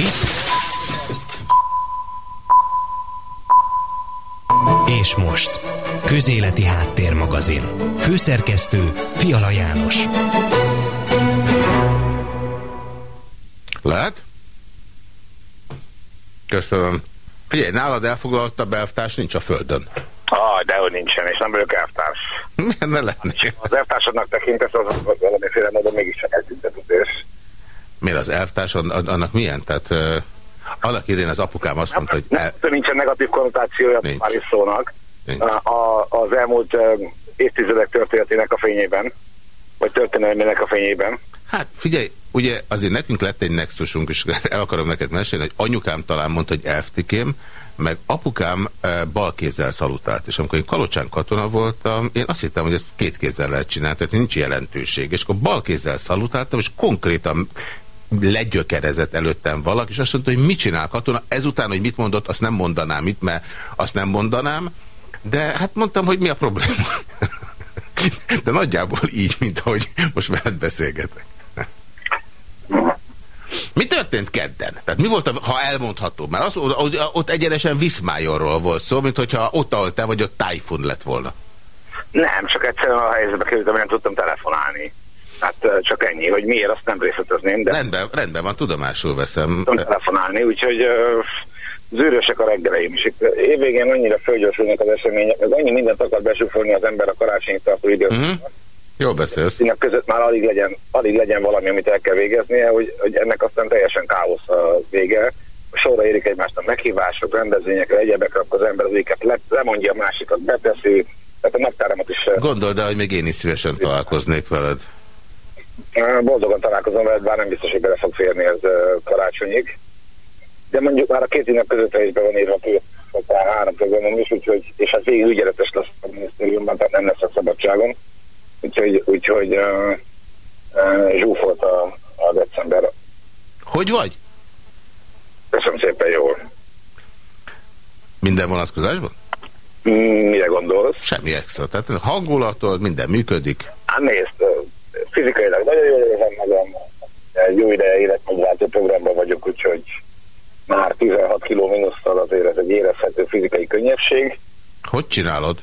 Itt. És most. Közéleti Háttérmagazin. Főszerkesztő Fiala János. Lehet? Köszönöm. Figyelj, nálad elfoglalta belvtárs nincs a földön. Ah, dehogy nincsen, és nem vagyok elvtárs. Miért ne lennél? Az elvtársadnak tekintesz, az, az valamiféle módon mégiscsak eltüntetős. Miért az elvtárs, annak milyen? Tehát uh, annak idén az apukám azt mondta, hogy... El... Nem, nincsen negatív konnotációja nincs. már is szónak. A, az elmúlt évtizedek történetének a fényében, vagy történelmének a fényében. Hát figyelj, ugye azért nekünk lett egy nexusunk, és el akarom neked mesélni, hogy anyukám talán mondta, hogy elftikém, meg apukám e, bal kézzel szalutált, és amikor én Kalocsán katona voltam, én azt hittem, hogy ezt két kézzel lehet csinálni, tehát nincs jelentőség, és akkor bal kézzel szalutáltam, és konkrétan legyökerezett előttem valaki, és azt mondta, hogy mit csinál katona, ezután, hogy mit mondott, azt nem mondanám itt, mert azt nem mondanám, de hát mondtam, hogy mi a probléma. De nagyjából így, mint hogy most veled beszélgetek. Mi történt kedden? Tehát mi volt, a, ha elmondható? Mert az, ott egyenesen Viszmájorról volt szó, mint hogyha ott, ahol te vagy, ott tájfun lett volna. Nem, csak egyszerűen a helyzetbe kerültem, nem tudtam telefonálni. Hát csak ennyi, hogy miért, azt nem részletezném. De rendben, rendben van, tudomásul veszem. Tudtam telefonálni, úgyhogy zűrösek a reggeleim is. Évvégén annyira fölgyorsulnak az események, meg annyi mindent akar besúfolni az ember a karácsonyi tartó időszakban. Uh mhm. -huh Jó beszélsz. Színek között már alig legyen, alig legyen valami, amit el kell végeznie, hogy, hogy ennek aztán teljesen káosz a vége. Sorra érik egymásnak meghívások, rendezvények, egyebek, akkor az ember az őket le, lemondja a másikat, beteszi. Tehát a naptáramat is... Gondold el, hogy még én is szívesen találkoznék veled. Boldogan találkozom veled, bár nem biztos, hogy bele fog férni ez karácsonyig. De mondjuk már a két ünnep között is be van írva két, három programom is, úgyhogy, és hát végig ügyeletes lesz a minisztériumban, tehát nem lesz a szabadságon. Úgyhogy, úgyhogy uh, uh, zsúfolt a, a december. Hogy vagy? Köszönöm szépen, jól. Minden vonatkozásban? Mm, mire gondolsz? Semmi extra. Tehát hangulatod, minden működik. Hát nézd, fizikailag nagyon jól érzem magam. Egy jó ideje életmódváltó programban vagyok, úgyhogy már 16 kiló minusszal azért ez egy érezhető fizikai könnyebbség. Hogy csinálod?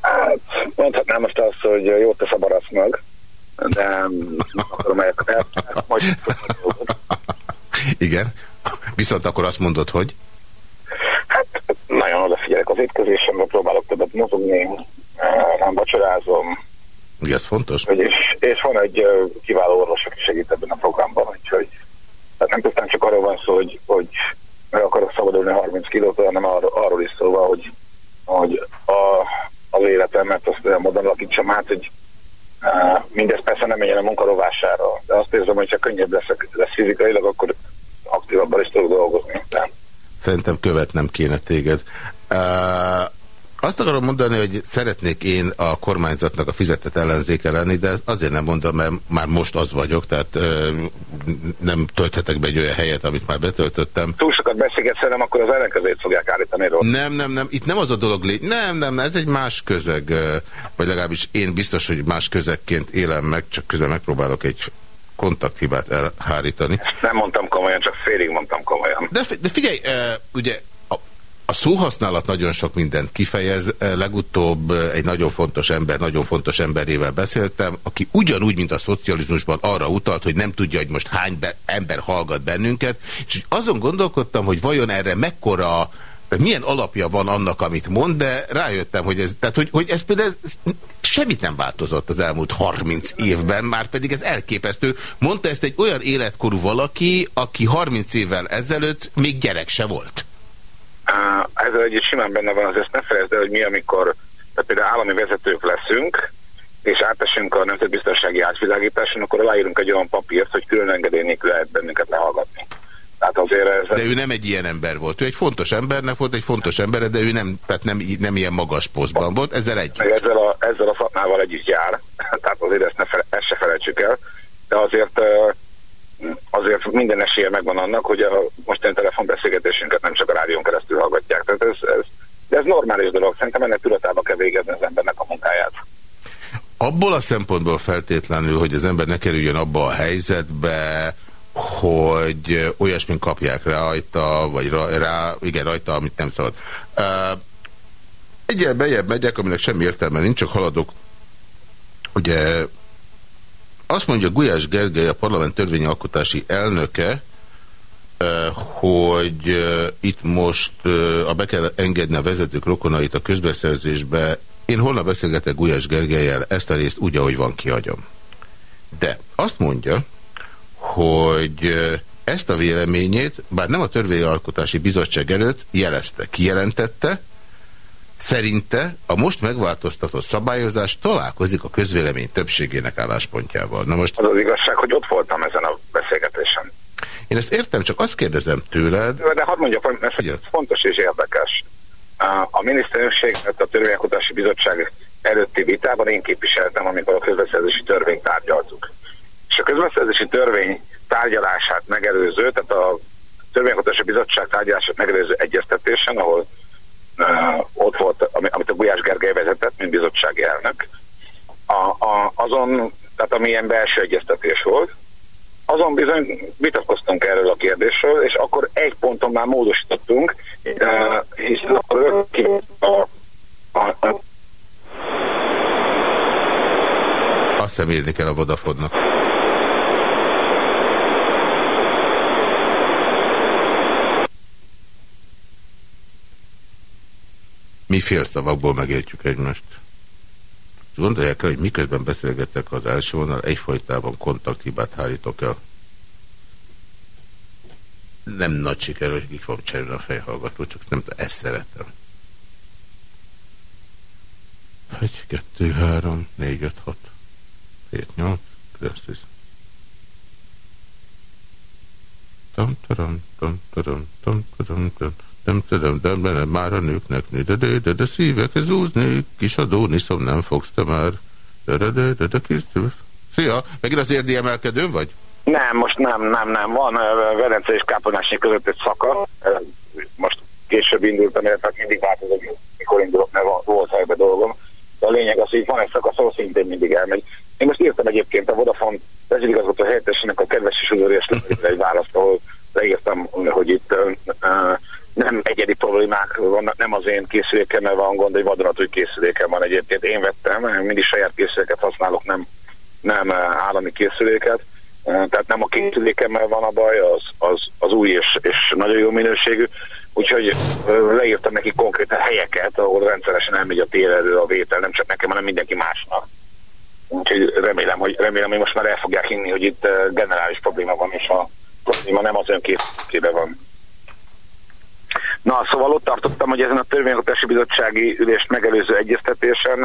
Hát, mondhatnám most azt, hogy jót tesz a barasznak, de akarom majd Igen, viszont akkor azt mondod, hogy? Hát nagyon odafigyelek az étkezésemre, próbálok többet mozogni, nem vacsorázom. Ugye ez fontos? És, és van egy kiváló orvos, aki segít ebben a programban, úgyhogy tehát nem pusztán csak arról van szó, hogy, hogy meg akarok szabadulni 30 kilótól, hanem arról, arról is szóval, hogy, hogy a az életemet, azt olyan módon alakítsam át, hogy uh, mindez persze nem menjen a munkarovására, de azt érzem, hogy ha könnyebb lesz, lesz fizikailag, akkor aktívabban is tudok dolgozni. De. Szerintem követnem kéne téged. Uh, azt akarom mondani, hogy szeretnék én a kormányzatnak a fizetett ellenzéke lenni, de azért nem mondom, mert már most az vagyok, tehát ö, nem tölthetek be egy olyan helyet, amit már betöltöttem. Túl sokat beszélgetsz nem, akkor az ellenkezőjét fogják állítani róla. Nem, nem, nem, itt nem az a dolog lé... Nem, nem, ez egy más közeg, vagy legalábbis én biztos, hogy más közegként élem meg, csak közben megpróbálok egy kontakthibát elhárítani. Ezt nem mondtam komolyan, csak félig mondtam komolyan. De, de figyelj, ugye a szóhasználat nagyon sok mindent kifejez. Legutóbb egy nagyon fontos ember, nagyon fontos emberével beszéltem, aki ugyanúgy, mint a szocializmusban arra utalt, hogy nem tudja, hogy most hány ember hallgat bennünket, és azon gondolkodtam, hogy vajon erre mekkora tehát milyen alapja van annak, amit mond, de rájöttem, hogy ez, tehát, hogy, hogy ez például ez, semmit nem változott az elmúlt 30 évben, már pedig ez elképesztő. Mondta ezt egy olyan életkorú valaki, aki 30 évvel ezelőtt még gyerek se volt. Ezzel együtt simán benne van, az ezt ne felejtsd el, hogy mi, amikor tehát például állami vezetők leszünk, és átesünk a nemzetbiztonsági átvilágításon, akkor aláírunk egy olyan papírt, hogy külön engedély nélkül lehet bennünket lehallgatni. Tehát azért ez... De ő nem egy ilyen ember volt. Ő egy fontos embernek volt, egy fontos ember, de ő nem, tehát nem, nem ilyen magas posztban volt, ezzel egy. Meg ezzel a, ezzel a szakmával együtt jár, tehát azért ezt, ne fele, ezt se felejtsük el, de azért azért minden esélye megvan annak, hogy a mostani telefonbeszélgetésünket nem csak a rádión keresztül hallgatják. Tehát ez, ez, de ez normális dolog. Szerintem ennek tudatában kell végezni az embernek a munkáját. Abból a szempontból feltétlenül, hogy az ember ne kerüljön abba a helyzetbe, hogy olyasmin kapják rajta, vagy rá, igen, rajta, amit nem szabad. Egyel bejebb megyek, aminek semmi értelme nincs, csak haladok. Ugye azt mondja Gulyás Gergely, a parlament törvényalkotási elnöke, hogy itt most a be kell engedni a vezetők rokonait a közbeszerzésbe. Én holnap beszélgetek Gulyás Gergelyel, ezt a részt úgy, ahogy van, kihagyom. De azt mondja, hogy ezt a véleményét, bár nem a Törvényalkotási Bizottság előtt jelezte, kijelentette, szerinte a most megváltoztatott szabályozás találkozik a közvélemény többségének álláspontjával. Na most... Az az igazság, hogy ott voltam ezen a beszélgetésen. Én ezt értem, csak azt kérdezem tőled... De hadd mondjak, ez fontos és érdekes. A miniszterőség, a Törvényalkotási Bizottság előtti vitában én képviseltem, amikor a közbeszerzési törvényt tárgyaltuk. És a közbeszerzési törvény tárgyalását megelőző, tehát a Törvényalkotási Bizottság tárgyalását megelőző egyeztetésen, ahol ott volt, amit a Gulyás Gergely vezetett, mint bizottsági elnök, a, a, azon, tehát amilyen belső egyeztetés volt, azon bizony vitatkoztunk erről a kérdésről, és akkor egy ponton már módosítottunk, hiszen akkor a, a, a azt hiszem írni kell a Vodafone-nak. Mi félszavakból megértjük egymást. Gondolják el, hogy miközben beszélgetek az első vonal, egyfolytában kontakthibát hárítok el. Nem nagy siker, hogy ki fog cserélni a fejhallgató, csak nem ezt szeretem. 1, 2, 3, 4, 5, 6, 7, 8, 9, 10. Tam, taram, tam, taram, tam, taram, tam. Nem tudom, de benne már a nőknek nő, de de, de, de szívek zúzni, kis adóniszom nem fogsz te már. De, de, de, de, de, kis... Szia, megint az érdi emelkedőn vagy? Nem, most nem, nem, nem. Van Velence és Kápolnásnyi között egy szaka. Most később indultam, illetve mindig változom, mikor indulok, mert volt helybe dolgom. De a lényeg az, hogy van egy szakasz, ahol szintén mindig elmegy. Én most írtam egyébként a Vodafone vezérigazgató helyettesének a kedves és udvarias egy választ, ahol leírtam, hogy itt uh, nem egyedi problémák vannak, nem az én készülékemmel van gond, egy vadonatúj készülékem van egyébként. Én vettem, mindig saját készüléket használok, nem, nem eh, állami készüléket. Eh, tehát nem a készülékemmel van a baj, az, az, az új és, és nagyon jó minőségű. Úgyhogy eh, leírtam neki konkrétan helyeket, ahol rendszeresen elmegy a térerő, a vétel, nem csak nekem, hanem mindenki másnak. Úgyhogy remélem, hogy, remélem, hogy most már el fogják hinni, hogy itt generális probléma van, és a probléma nem az önkészítében van. Na, szóval ott tartottam, hogy ezen a törvényalkotási bizottsági ülést megelőző egyeztetésen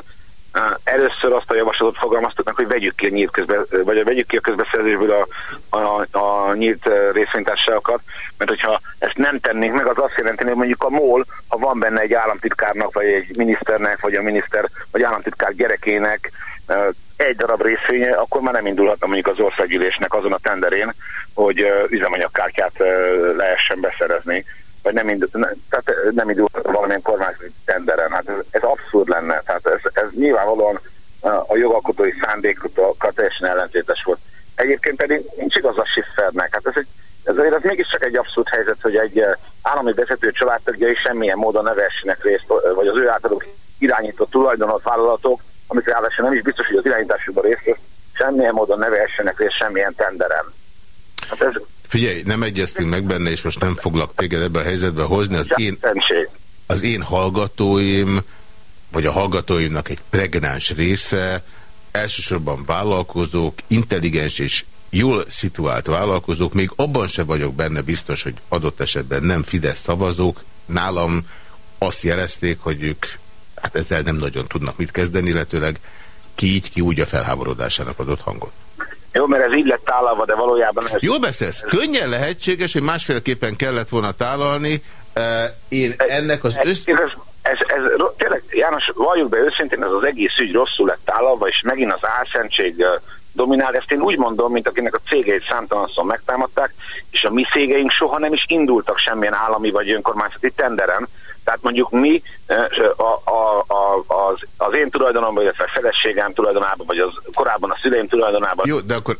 uh, először azt a javaslatot fogalmaztuk meg, hogy vegyük ki a nyílt közbe, vagy vegyük ki a közbeszerzésből a, a, a nyílt részvénytársaságokat, mert hogyha ezt nem tennénk meg, az azt jelenti, hogy mondjuk a MOL, ha van benne egy államtitkárnak, vagy egy miniszternek, vagy a miniszter, vagy államtitkár gyerekének uh, egy darab részvénye, akkor már nem indulhatna mondjuk az országgyűlésnek azon a tenderén, hogy uh, üzemanyagkártyát lehessen beszerezni vagy nem indult, ne, tehát nem indult valamilyen kormányzati tenderen. Hát ez, ez abszurd lenne. Tehát ez, ez nyilvánvalóan a jogalkotói szándékokkal teljesen ellentétes volt. Egyébként pedig nincs igaz a Schiffernek. Hát ez, egy, ez, azért ez mégiscsak egy abszurd helyzet, hogy egy állami vezető családtagjai semmilyen módon ne vessenek részt, vagy az ő általuk irányított tulajdonos vállalatok, amik ráadásul nem is biztos, hogy az irányításukban részt semmilyen módon ne vessenek részt semmilyen tenderen. Hát ez, Figyelj, nem egyeztünk meg benne, és most nem foglak téged ebbe a helyzetbe hozni. Az én, az én hallgatóim, vagy a hallgatóimnak egy pregnáns része, elsősorban vállalkozók, intelligens és jól szituált vállalkozók, még abban se vagyok benne biztos, hogy adott esetben nem Fidesz szavazók. Nálam azt jelezték, hogy ők hát ezzel nem nagyon tudnak mit kezdeni, illetőleg ki így, ki úgy a felháborodásának adott hangot. Jó, mert ez így lett tálalva, de valójában... Ez... Jól beszélsz. Könnyen lehetséges, hogy másféleképpen kellett volna tálalni. Én ennek az össz... Ez, ez, ez, tényleg, János, valljuk be őszintén, ez az egész ügy rosszul lett tálalva, és megint az álszentség dominál. Ezt én úgy mondom, mint akinek a cégeit számtalanszor megtámadták, és a mi cégeink soha nem is indultak semmilyen állami vagy önkormányzati tenderen, Tehát mondjuk mi a, a, a, az, az én tulajdonomban, illetve a feleségem tulajdonában, vagy az korábban a szüleim tulajdonában. Jó, de akkor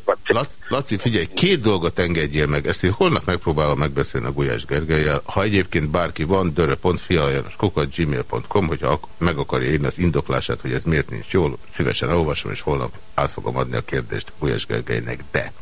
Laci, figyelj, két dolgot engedjél meg. Ezt én holnap megpróbálom megbeszélni a Gulyás Gergelyel. Ha egyébként bárki van, dörö.fialajanoskukat.gmail.com, hogyha meg akarja írni az indoklását, hogy ez miért nincs jól, szívesen elolvasom, és holnap át fogom adni a kérdést Gulyás Gergelynek. De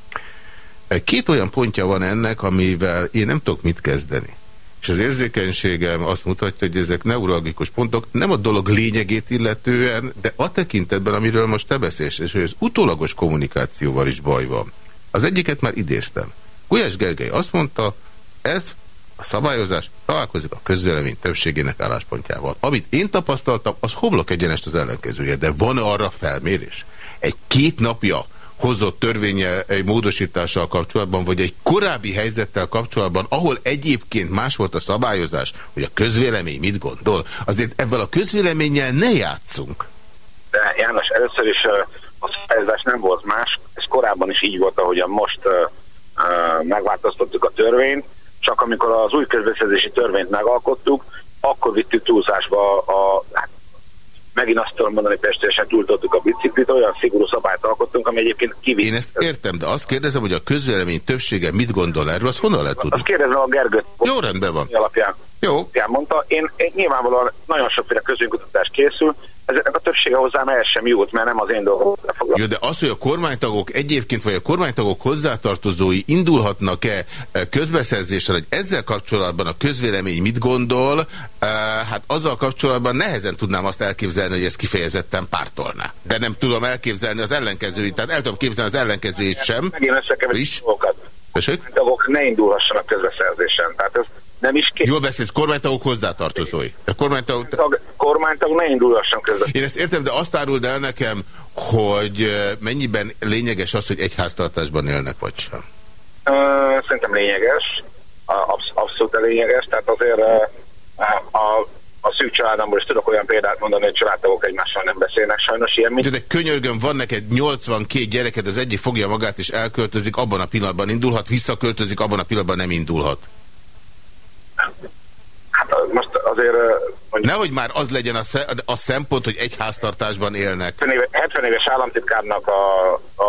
két olyan pontja van ennek, amivel én nem tudok mit kezdeni. És az érzékenységem azt mutatja, hogy ezek neuralgikus pontok nem a dolog lényegét illetően, de a tekintetben, amiről most te beszélsz, és hogy az utólagos kommunikációval is baj van. Az egyiket már idéztem. Gulyás Gergely azt mondta, ez a szabályozás találkozik a közvélemény többségének álláspontjával. Amit én tapasztaltam, az homlok egyenest az ellenkezője, de van arra felmérés? Egy két napja hozott törvénye egy módosítással kapcsolatban, vagy egy korábbi helyzettel kapcsolatban, ahol egyébként más volt a szabályozás, hogy a közvélemény mit gondol, azért ebben a közvéleménnyel ne játszunk. De János, először is a szabályozás nem volt más, ez korábban is így volt, ahogyan most megváltoztattuk a törvényt, csak amikor az új közbeszerzési törvényt megalkottuk, akkor vittük túlzásba a, hát megint azt tudom mondani, hogy pestésen túltoltuk a biciklit, olyan szigorú szabályt alkottunk, ami egyébként kivitt. Én ezt értem, de azt kérdezem, hogy a közvélemény többsége mit gondol erről, az honnan lehet tudni? Azt kérdezem a Gergőt. Jó, rendben van. Alapján. Jó. Alapján mondta. Én, én nyilvánvalóan nagyon sokféle közönkutatás készül, ezeknek a többsége hozzám el sem jut, mert nem az én dolgom. Jó, de az, hogy a kormánytagok egyébként, vagy a kormánytagok hozzátartozói indulhatnak-e eh, közbeszerzéssel, hogy ezzel kapcsolatban a közvélemény mit gondol, eh, hát azzal kapcsolatban nehezen tudnám azt elképzelni, hogy ez kifejezetten pártolná. De nem tudom elképzelni az ellenkezőit, tehát el tudom képzelni az ellenkezőit sem. Megint összekeverik dolgokat. Tagok ne indulhassanak közbeszerzésen. Tehát ez nem is kész. Jól beszélsz, kormánytagok hozzátartozói. A kormánytagok... Tag, kormánytag ne indulhasson közben. Én ezt értem, de azt áruld el nekem, hogy mennyiben lényeges az, hogy egy háztartásban élnek, vagy sem? Uh, szerintem lényeges. Absz abszolút lényeges. Tehát azért uh, a, a szűk családomból is tudok olyan példát mondani, hogy családtagok egymással nem beszélnek sajnos ilyen. Mint... De könyörgöm, van neked 82 gyereked, az egyik fogja magát és elköltözik, abban a pillanatban indulhat, visszaköltözik, abban a pillanatban nem indulhat. Hát most azért... Mondjuk, Nehogy már az legyen a, a szempont, hogy egy háztartásban élnek. 70 éves, 70 éves államtitkárnak a, a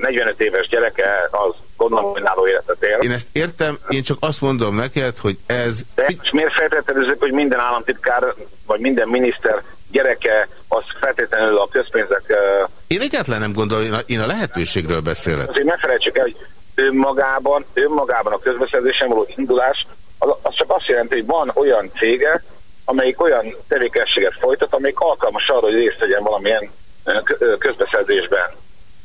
45 éves gyereke az gondolom, hogy náló életet él. Én ezt értem, én csak azt mondom neked, hogy ez... De és miért feltételezzük, hogy minden államtitkár, vagy minden miniszter gyereke, az feltétlenül a közpénzek... Én egyáltalán nem gondolom, én a, én a lehetőségről beszélek. Azért ne felejtsük el, hogy önmagában, önmagában a közbeszerzésen való indulás az, csak azt jelenti, hogy van olyan cége, amelyik olyan tevékenységet folytat, amelyik alkalmas arra, hogy részt vegyen valamilyen közbeszerzésben.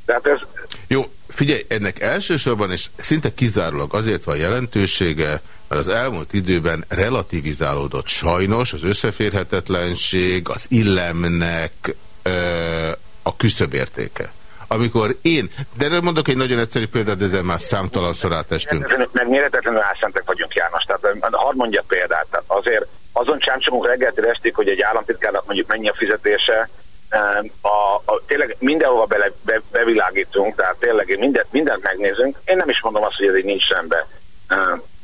Tehát ez... Jó, figyelj, ennek elsősorban és szinte kizárólag azért van jelentősége, mert az elmúlt időben relativizálódott sajnos az összeférhetetlenség, az illemnek ö, a küszöbértéke amikor én, de erről mondok egy nagyon egyszerű példát, de ezzel már számtalanszor átestünk. Meg méretetlenül álszentek vagyunk, János. Tehát hadd mondja példát. Tehát azért azon csámcsomunk reggeltől estig, hogy egy államtitkárnak mondjuk mennyi a fizetése, a, a, tényleg mindenhova bele, be, bevilágítunk, tehát tényleg mindent, mindent megnézünk. Én nem is mondom azt, hogy ez így nincs rendben.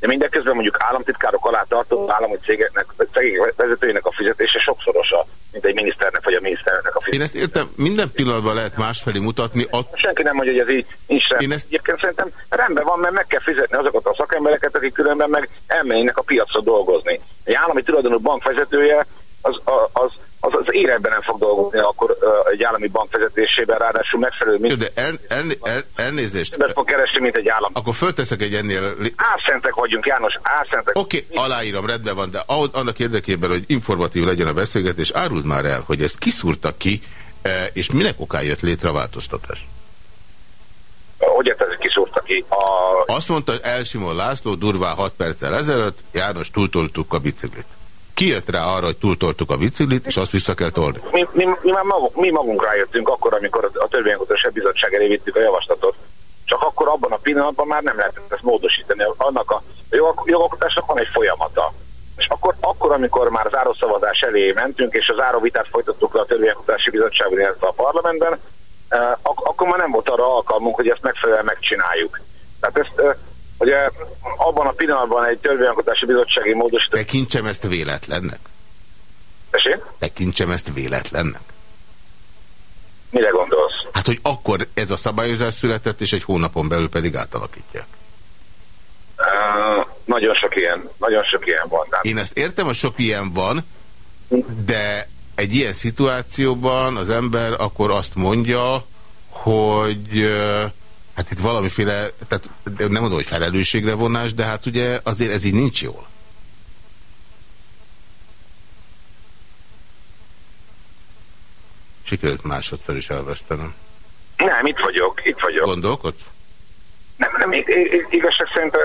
De mindeközben mondjuk államtitkárok alá tartó állami cégeknek, cégek vezetőinek a fizetése sokszorosa, mint egy miniszternek vagy a miniszternek a fizetése. Én ezt értem, minden pillanatban lehet másfelé mutatni. A... Senki nem mondja, hogy ez így nincs rendben. Én ezt... Egyébként szerintem rendben van, mert meg kell fizetni azokat a szakembereket, akik különben meg elmennének a piacra dolgozni. Egy állami tulajdonú bank vezetője az, az az, az életben nem fog dolgozni akkor egy állami bank vezetésében, ráadásul megfelelő... Jó, de el, el, el, elnézést. Többet fog keresni, mint egy állam. Akkor fölteszek egy ennél... Álszentek vagyunk, János, álszentek. Oké, okay, aláírom, rendben van, de annak érdekében, hogy informatív legyen a beszélgetés, áruld már el, hogy ezt kiszúrtak ki, e, és minek okán jött létre a változtatás? Hogy ez kiszúrta ki? A... Azt mondta Elsimon László durvá 6 perccel ezelőtt, János, túltoltuk a biciklit. Ki jött rá arra, hogy túltoltuk a biciklit, és azt vissza kell tolni? Mi, mi, mi, már magunk, mi magunk rájöttünk akkor, amikor a törvényalkotási bizottság elé vittük a javaslatot. Csak akkor abban a pillanatban már nem lehetett ezt módosítani. Annak a jogalkotásnak van egy folyamata. És akkor, akkor, amikor már az árószavazás elé mentünk, és az áróvitát folytattuk le a törvényalkotási bizottságban, illetve a parlamentben, eh, ak akkor már nem volt arra alkalmunk, hogy ezt megfelelően megcsináljuk. Tehát ezt Ugye abban a pillanatban egy törvényalkotási bizottsági módosítás... Tekintsem ezt véletlennek? Tessék? Tekintsem ezt véletlennek. Mire gondolsz? Hát, hogy akkor ez a szabályozás született, és egy hónapon belül pedig átalakítják. Uh, nagyon sok ilyen, nagyon sok ilyen van. Nem? Én ezt értem, hogy sok ilyen van, de egy ilyen szituációban az ember akkor azt mondja, hogy hát itt valamiféle, tehát nem mondom, hogy felelősségre vonás, de hát ugye azért ez így nincs jól. Sikerült másodszor is elvesztenem. Nem, itt vagyok, itt vagyok. Gondolkodsz? Nem, nem, igazság szerint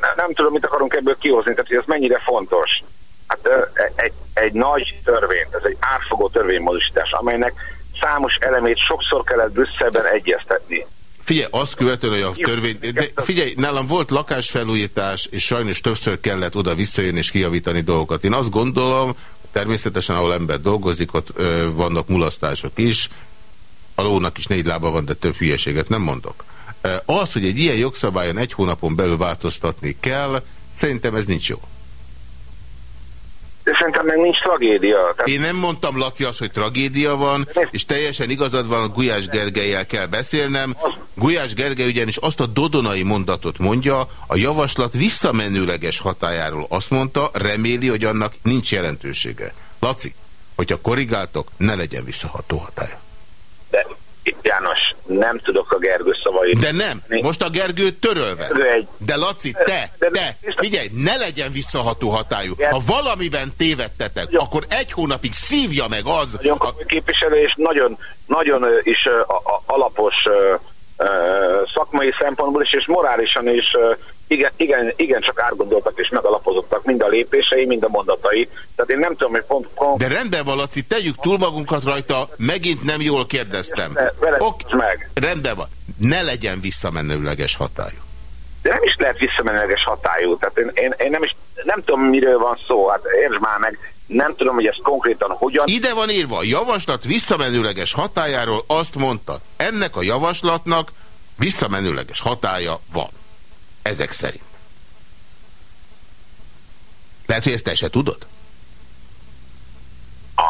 nem, nem tudom, mit akarunk ebből kihozni, tehát hogy ez mennyire fontos. Hát egy, egy nagy törvény, ez egy átfogó törvénymódosítás, amelynek számos elemét sokszor kellett Brüsszelben egyeztetni. Figyelj, azt követően, hogy a törvény... De figyelj, nálam volt lakásfelújítás, és sajnos többször kellett oda visszajönni és kijavítani dolgokat. Én azt gondolom, természetesen, ahol ember dolgozik, ott ö, vannak mulasztások is. A lónak is négy lába van, de több hülyeséget nem mondok. Az, hogy egy ilyen jogszabályon egy hónapon belül változtatni kell, szerintem ez nincs jó. De szerintem meg nincs tragédia. Tehát... Én nem mondtam, Laci, az, hogy tragédia van, és teljesen igazad van, Gulyás Gergelyel kell beszélnem. Gulyás Gergely ugyanis azt a dodonai mondatot mondja, a javaslat visszamenőleges hatájáról azt mondta, reméli, hogy annak nincs jelentősége. Laci, hogyha korrigáltok, ne legyen visszaható hatája. De nem tudok a Gergő szavait. De nem, most a Gergő törölve. De Laci, te, te, figyelj, ne legyen visszaható hatályú. Ha valamiben tévedtetek, akkor egy hónapig szívja meg az... Nagyon a... képviselő, és nagyon, nagyon is alapos szakmai szempontból is, és morálisan is igen, igen, igen csak átgondoltak és megalapozottak mind a lépései, mind a mondatai. Tehát én nem tudom, hogy pont... pont... De rendben van, Laci, tegyük túl magunkat rajta, megint nem jól kérdeztem. ok, meg. Rendben van, ne legyen visszamenőleges hatályú. De nem is lehet visszamenőleges hatályú. Tehát én, én, én nem is nem tudom, miről van szó. Hát értsd már meg, nem tudom, hogy ez konkrétan hogyan... Ide van írva, a javaslat visszamenőleges hatájáról azt mondta, ennek a javaslatnak visszamenőleges hatája van. Ezek szerint. Lehet, hogy ezt te se tudod? A...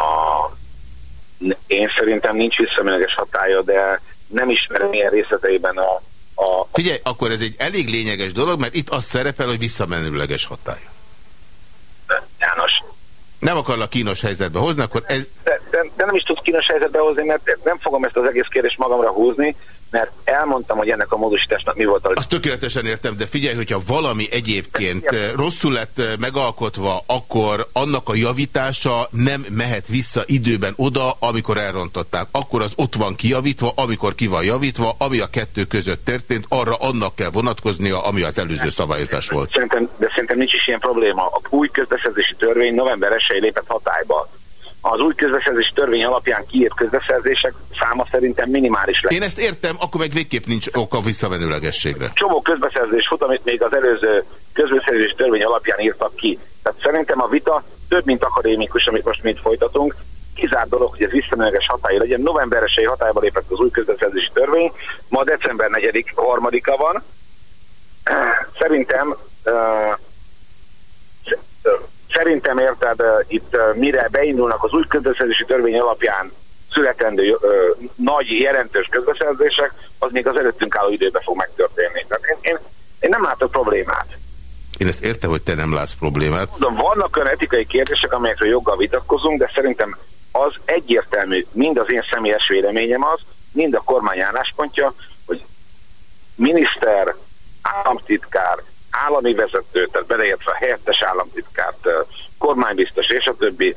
Én szerintem nincs visszamenőleges hatája, de nem ismerem ilyen részleteiben a, a... Figyelj, akkor ez egy elég lényeges dolog, mert itt az szerepel, hogy visszamenőleges hatája. Nem akarlak kínos helyzetbe hozni, akkor ez... De, de, de nem is tudsz kínos helyzetbe hozni, mert nem fogom ezt az egész kérdést magamra húzni, mert elmondtam, hogy ennek a módosításnak mi volt a... Azt tökéletesen értem, de figyelj, hogyha valami egyébként eh, rosszul lett eh, megalkotva, akkor annak a javítása nem mehet vissza időben oda, amikor elrontották. Akkor az ott van kijavítva, amikor ki van javítva, ami a kettő között történt, arra annak kell vonatkoznia, ami az előző szabályozás volt. Szerintem, de szerintem nincs is ilyen probléma. A új közbeszerzési törvény november 1 lépett hatályba az új közbeszerzési törvény alapján kiírt közbeszerzések száma szerintem minimális lesz. Én ezt értem, akkor meg végképp nincs oka visszamenőlegességre. Csomó közbeszerzés fut, amit még az előző közbeszerzési törvény alapján írtak ki. Tehát szerintem a vita több, mint akadémikus, amit most mind folytatunk. Kizárt dolog, hogy ez visszamenőleges hatály legyen. November 1 hatályba lépett az új közbeszerzési törvény, ma december 4 harmadika van. Szerintem uh, Szerintem érted, itt mire beindulnak az új közbeszerzési törvény alapján születendő ö, nagy, jelentős közbeszerzések, az még az előttünk álló időben fog megtörténni. Tehát én, én, én nem látok problémát. Én ezt értem, hogy te nem látsz problémát. Tudom, vannak olyan etikai kérdések, amelyekről joggal vitatkozunk, de szerintem az egyértelmű, mind az én személyes véleményem az, mind a kormány álláspontja, hogy miniszter, államtitkár, állami vezető, tehát beleértve a helyettes államtitkárt, kormánybiztos és a többi,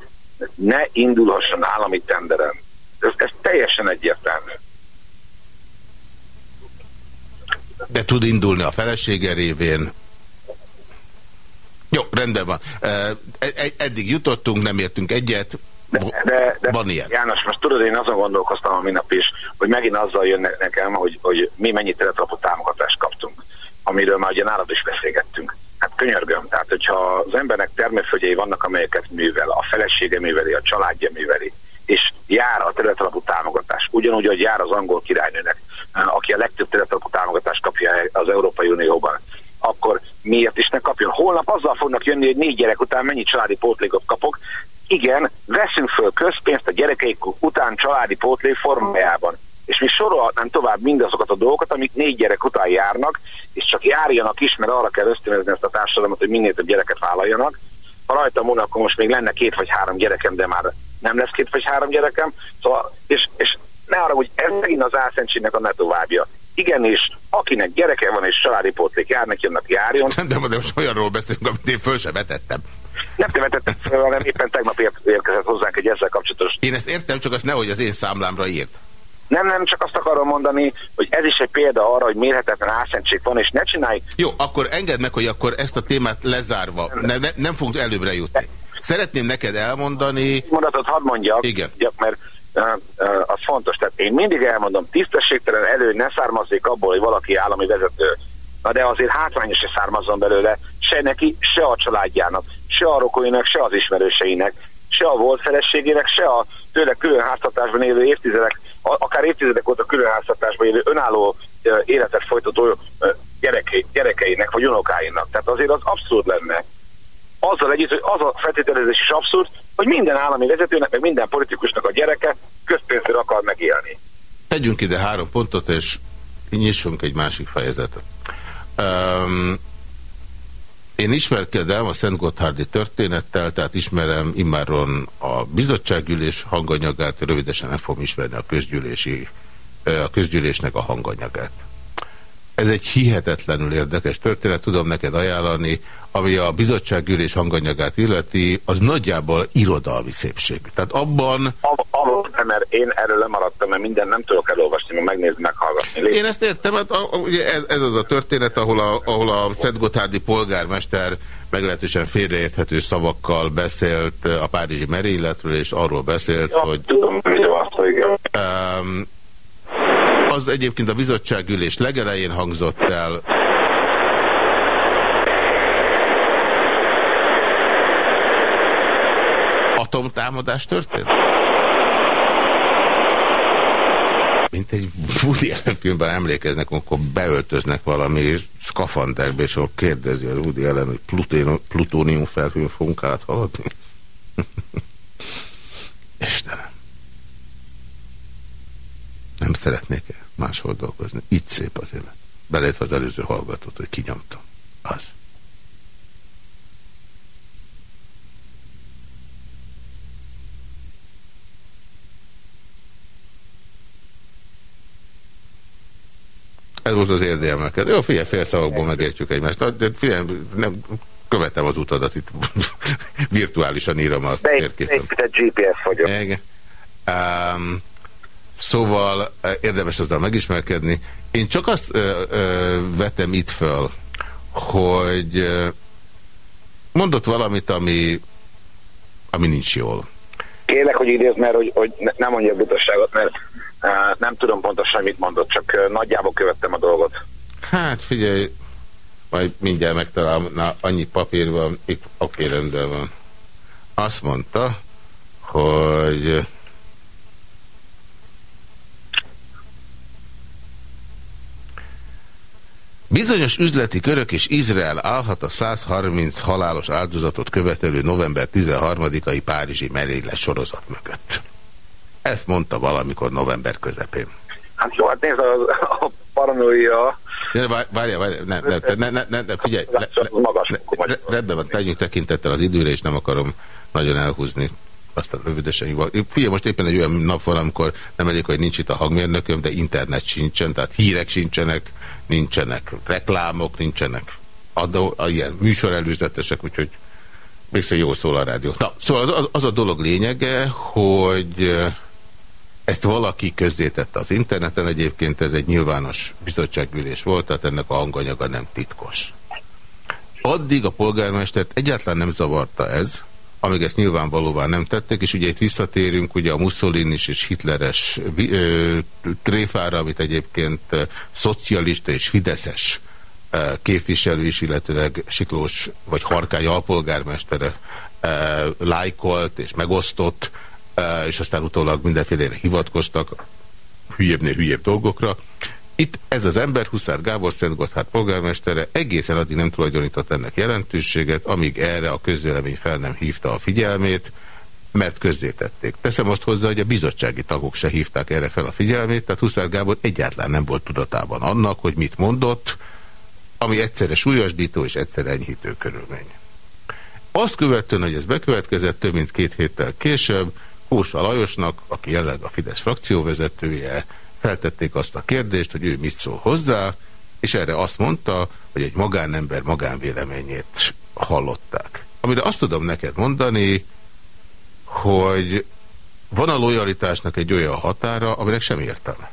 ne indulhasson állami tenderen. Ez, ez teljesen egyértelmű. De tud indulni a felesége révén. Jó, rendben van. E, eddig jutottunk, nem értünk egyet. De, de, de van ilyen. János, most tudod, én azon gondolkoztam a minap is, hogy megint azzal jön nekem, hogy, hogy mi mennyi teletrapot támogatást kaptunk amiről már ugye nálad is beszélgettünk. Hát könyörgöm, tehát hogyha az embernek termőföldjei vannak, amelyeket művel, a felesége műveli, a családja műveli, és jár a területalapú támogatás, ugyanúgy, hogy jár az angol királynőnek, aki a legtöbb területalapú támogatást kapja az Európai Unióban, akkor miért is ne kapjon? Holnap azzal fognak jönni, hogy négy gyerek után mennyi családi pótlékot kapok, igen, veszünk föl közpénzt a gyerekeik után családi pótlé formájában. És mi sorolhatnánk tovább mindazokat a dolgokat, amik négy gyerek után járnak, és csak járjanak is, mert arra kell ösztönözni ezt a társadalmat, hogy minél több gyereket vállaljanak. Ha rajta múlna, akkor most még lenne két vagy három gyerekem, de már nem lesz két vagy három gyerekem. Szóval, és, és ne arra, hogy ez megint az álszentségnek a netovábbja. Igenis, akinek gyereke van és családi pótlék jár, neki annak járjon. De, de most olyanról beszélünk, amit én föl sem vetettem. Nem te vetettem föl, hanem éppen tegnap érkezett hozzánk egy ezzel kapcsolatos. Én ezt értem, csak azt nehogy az én számlámra írt. Nem, nem, csak azt akarom mondani, hogy ez is egy példa arra, hogy mérhetetlen álszentség van, és ne csinálj. Jó, akkor engedd meg, hogy akkor ezt a témát lezárva, ne, ne, nem fogunk előbbre jutni. Szeretném neked elmondani... Mondatot hadd mondjak, Igen. mert uh, uh, az fontos. Tehát én mindig elmondom, tisztességtelen elő ne származzék abból, hogy valaki állami vezető. Na de azért hátrányos se származzon belőle, se neki, se a családjának, se a rokoinak, se az ismerőseinek, se a volt feleségének, se a tőle külön háztatásban élő évtizedek, akár évtizedek óta külön háztatásban élő önálló életet folytató gyerekei, gyerekeinek vagy unokáinak. Tehát azért az abszurd lenne. Azzal együtt, hogy az a feltételezés is abszurd, hogy minden állami vezetőnek, meg minden politikusnak a gyereke közpénzről akar megélni. Tegyünk ide három pontot, és nyissunk egy másik fejezetet. Um, én ismerkedem a Szent Gotthárdi történettel, tehát ismerem immáron a bizottsággyűlés hanganyagát, rövidesen nem fogom ismerni a, közgyűlési, a közgyűlésnek a hanganyagát. Ez egy hihetetlenül érdekes történet, tudom neked ajánlani, ami a bizottsággyűlés hanganyagát illeti, az nagyjából irodalmi szépség. Tehát abban... Abban, mert én erről lemaradtam, mert minden nem tudok elolvasni, mert megnézni, meghallgatni. Légy. Én ezt értem, hát a, ugye ez, ez az a történet, ahol a, ahol a Szentgotthárdi polgármester meglehetősen félreérthető szavakkal beszélt a párizsi merényletről, és arról beszélt, ja, hogy... Tudom, hogy azt, igen. Um, az egyébként a bizottságülés legelején hangzott el. Atomtámadás történt? Mint egy Woody Allen filmben emlékeznek, amikor beöltöznek valami szkafanderbe, és akkor kérdezi az Woody Allen, hogy plutónium felhőn fogunk áthaladni. Istenem. Nem szeretnék-e máshol dolgozni? Itt szép az élet. Belétve az előző hallgatót, hogy kinyomtam. Az. Ez volt az érdemelkedő. Jó, figyelj, fél szavakból megértjük egymást. De figyelj, nem, követem az utadat itt. Virtuálisan írom a térképen. De GPS vagyok. Igen. Um, Szóval eh, érdemes azzal megismerkedni. Én csak azt ö, ö, vetem itt föl, hogy mondott valamit, ami, ami nincs jól. Kérlek, hogy idézd, mert hogy, hogy ne, nem mondja a butasságot, mert uh, nem tudom pontosan, mit mondott, csak uh, nagyjából követtem a dolgot. Hát figyelj, majd mindjárt megtalálom, na, annyi papír van, itt oké, rendben van. Azt mondta, hogy Bizonyos üzleti körök és Izrael állhat a 130 halálos áldozatot követelő november 13-ai Párizsi merénylet sorozat mögött. Ezt mondta valamikor november közepén. Hát jó, hát nézd, a, a paranoia... Várja, várja, ne, ne, ne, ne, ne, ne, figyelj, le, le, le, rendben van, tegyünk tekintettel az időre, és nem akarom nagyon elhúzni aztán rövidesen Figyelj, most éppen egy olyan nap van, amikor nem elég, hogy nincs itt a hangmérnököm, de internet sincsen, tehát hírek sincsenek, nincsenek reklámok, nincsenek adó, ilyen műsorelőzetesek, úgyhogy viszont jól szól a rádió. Na, szóval az, az a dolog lényege, hogy ezt valaki közzétette az interneten, egyébként ez egy nyilvános bizottságülés volt, tehát ennek a hanganyaga nem titkos. Addig a polgármestert egyáltalán nem zavarta ez, amíg ezt nyilvánvalóvá nem tettek, és ugye itt visszatérünk ugye a Mussolini és Hitleres ö, tréfára, amit egyébként szocialista és fideszes képviselő is, illetőleg Siklós vagy Harkány alpolgármestere lájkolt és megosztott, és aztán utólag mindenfélére hivatkoztak hülyébbnél hülyébb dolgokra. Itt ez az ember, Huszár Gábor, Szentgotthárd polgármestere egészen addig nem tulajdonított ennek jelentőséget, amíg erre a közvélemény fel nem hívta a figyelmét. mert közzétették. Teszem azt hozzá, hogy a bizottsági tagok se hívták erre fel a figyelmét, tehát Huszár Gábor egyáltalán nem volt tudatában annak, hogy mit mondott, ami egyszerre súlyosbító és egyszerre enyhítő körülmény. Azt követően, hogy ez bekövetkezett több mint két héttel később, Kósa Lajosnak, aki jelenleg a Fidesz frakcióvezetője, feltették azt a kérdést, hogy ő mit szól hozzá, és erre azt mondta, hogy egy magánember magánvéleményét hallották. Amire azt tudom neked mondani, hogy van a lojalitásnak egy olyan határa, aminek sem értelme.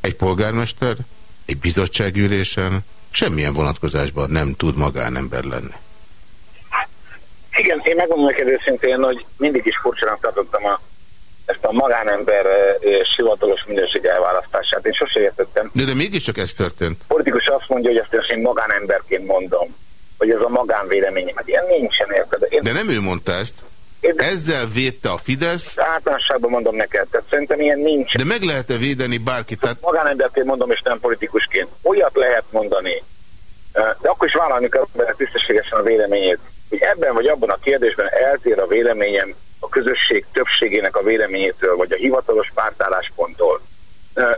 Egy polgármester egy bizottságülésen semmilyen vonatkozásban nem tud magánember lenni. Igen, én megmondom neked őszintén, hogy mindig is furcsának tartottam a, ezt a magánember és hivatalos minőség elválasztását. Én sose értettem. De, de mégiscsak ez történt. Politikus azt mondja, hogy ezt én magánemberként mondom, hogy ez a magánvéleményem. Hát ilyen nincsen érted. Én... De nem ő mondta ezt. Ezzel védte a Fidesz. Általánosságban mondom neked, tehát szerintem ilyen nincs. De meg lehet-e védeni bárkit? Tehát... Magánemberként mondom, és nem politikusként. Olyat lehet mondani, de akkor is vállalni kell tisztességesen a véleményét, hogy ebben vagy abban a kérdésben eltér a véleményem a közösség többségének a véleményétől, vagy a hivatalos pártállásponttól.